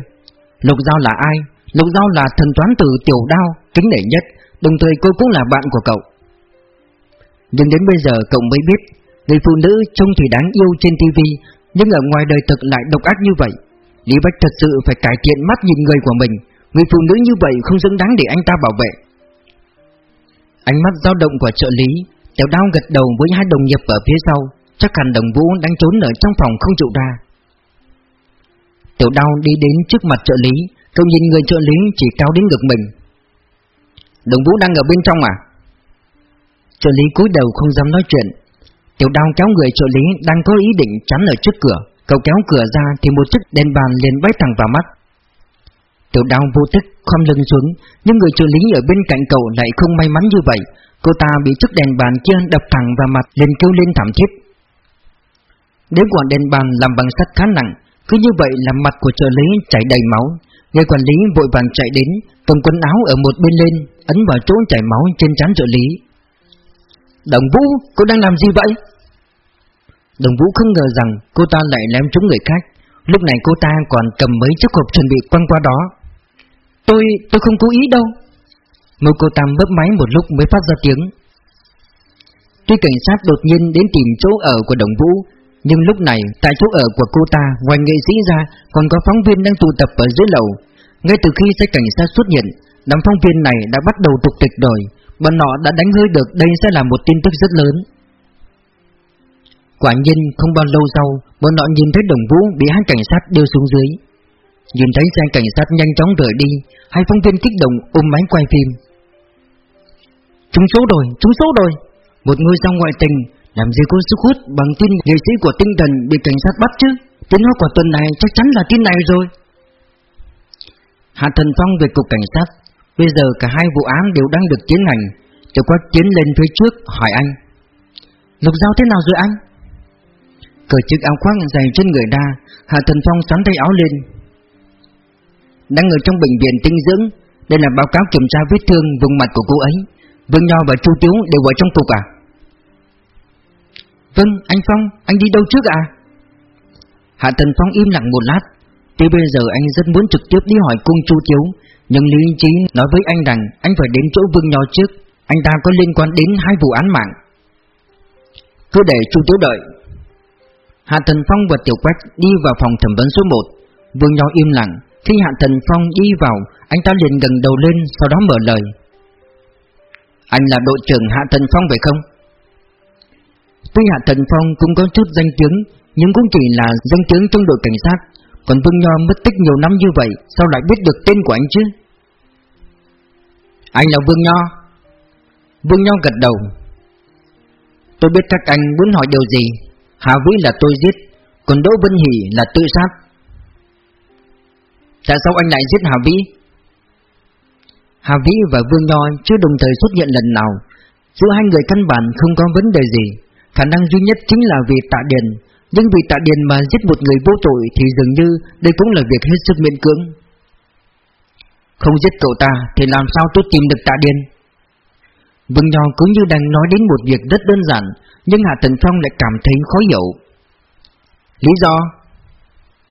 Lục Giao là ai? Lục Giao là thần toán tử tiểu đao, kính nể nhất. Đồng thời cô cũng là bạn của cậu. Nhưng đến bây giờ cậu mới biết Người phụ nữ trông thì đáng yêu trên TV Nhưng ở ngoài đời thực lại độc ác như vậy. Lý Bách thật sự phải cải thiện mắt nhìn người của mình. Người phụ nữ như vậy không xứng đáng để anh ta bảo vệ. Ánh mắt dao động của trợ lý Tiểu đao gật đầu với hai đồng nghiệp ở phía sau, Chắc hẳn đồng vũ đang trốn ở trong phòng không chịu ra. Tiểu đao đi đến trước mặt trợ lý, Cậu nhìn người trợ lý chỉ cao đến ngực mình. Đồng vũ đang ở bên trong à? Trợ lý cúi đầu không dám nói chuyện. Tiểu đao kéo người trợ lý đang có ý định chắn ở trước cửa. Cậu kéo cửa ra thì một chiếc đèn bàn liền bay thẳng vào mắt. Tiểu đao vô thức khom lưng xuống, Nhưng người trợ lý ở bên cạnh cậu lại không may mắn như vậy. Cô ta bị chiếc đèn bàn kia đập thẳng vào mặt liền kêu lên thảm thiết. Đến quả đèn bàn làm bằng sắt khá nặng Cứ như vậy làm mặt của trợ lý chảy đầy máu. Người quản lý vội vàng chạy đến Cầm quần áo ở một bên lên Ấn vào chỗ chảy máu trên trán trợ lý. Đồng Vũ, cô đang làm gì vậy? Đồng Vũ không ngờ rằng cô ta lại ném trúng người khác. Lúc này cô ta còn cầm mấy chiếc hộp chuẩn bị quăng qua đó. Tôi, tôi không cố ý đâu. Mâu cô Tam bấp máy một lúc mới phát ra tiếng. Tuy cảnh sát đột nhiên đến tìm chỗ ở của Đồng Vũ, Nhưng lúc này tại chỗ ở của cô ta, Ngoài nghệ sĩ ra, còn có phóng viên đang tụ tập ở dưới lầu. Ngay từ khi xe cảnh sát xuất hiện, Đám phóng viên này đã bắt đầu tục tịch rồi. Bọn họ đã đánh hơi được đây sẽ là một tin tức rất lớn. Quả nhiên, không bao lâu sau, Bọn họ nhìn thấy đồng vũ bị hai cảnh sát đưa xuống dưới. Nhìn thấy xe cảnh sát nhanh chóng rời đi Hai phóng viên kích động ôm máy quay phim. Chúng số rồi, chúng số rồi. Một ngôi sao ngoại tình Làm gì có sức hút bằng tin nghệ sĩ của tinh thần Bị cảnh sát bắt chứ? Tin nói của tuần này chắc chắn là tin này rồi. Hạ Thần Phong về cục cảnh sát. Bây giờ cả hai vụ án đều đang được tiến hành. Tiểu quách tiến lên phía trước hỏi anh. Lục giao thế nào rồi anh? Cởi chiếc áo khoác dày trên người ra Hạ Thần Phong sắn tay áo lên. Đang ở trong bệnh viện tinh dưỡng Đây là báo cáo kiểm tra vết thương vùng mặt của cô ấy Vương Nho và Chu Tiếu đều ở trong cục à Vâng anh Phong Anh đi đâu trước à Hạ Tần Phong im lặng một lát Tuy bây giờ anh rất muốn trực tiếp đi hỏi cung Chu Tiếu Nhưng Lý Chí nói với anh rằng anh phải đến chỗ Vương Nho trước, anh ta có liên quan đến hai vụ án mạng. Cứ để Chu Tiếu đợi. Hạ Tần Phong và Tiểu Quách đi vào phòng thẩm vấn số 1. Vương Nho im lặng, khi Hạ Thần Phong đi vào, anh ta liền gần đầu lên, sau đó mở lời. Anh là đội trưởng Hạ Thần Phong phải không? Tuy Hạ Thần Phong cũng có chút danh tiếng, nhưng cũng chỉ là danh tiếng trong đội cảnh sát, còn Vương Nho mất tích nhiều năm như vậy, sao lại biết được tên của anh chứ? Anh là Vương Nho. Vương Nho gật đầu. Tôi biết các anh muốn hỏi điều gì. Hà Vĩ là tôi giết, còn Đỗ Vân Hỷ là tự sát. Tại sao anh lại giết Hà Vĩ? Hà Vĩ và Vương Nho chưa đồng thời xuất hiện lần nào. Giữa hai người căn bản không có vấn đề gì. Khả năng duy nhất chính là vì tạ điền Nhưng vì tạ điền mà giết một người vô tội Thì dường như đây cũng là việc hết sức miễn cưỡng Không giết cậu ta Thì làm sao tôi tìm được tạ điền Vương Nho cũng như đang nói đến một việc rất đơn giản, Nhưng Hạ Tần Phong lại cảm thấy khó hiểu Lý do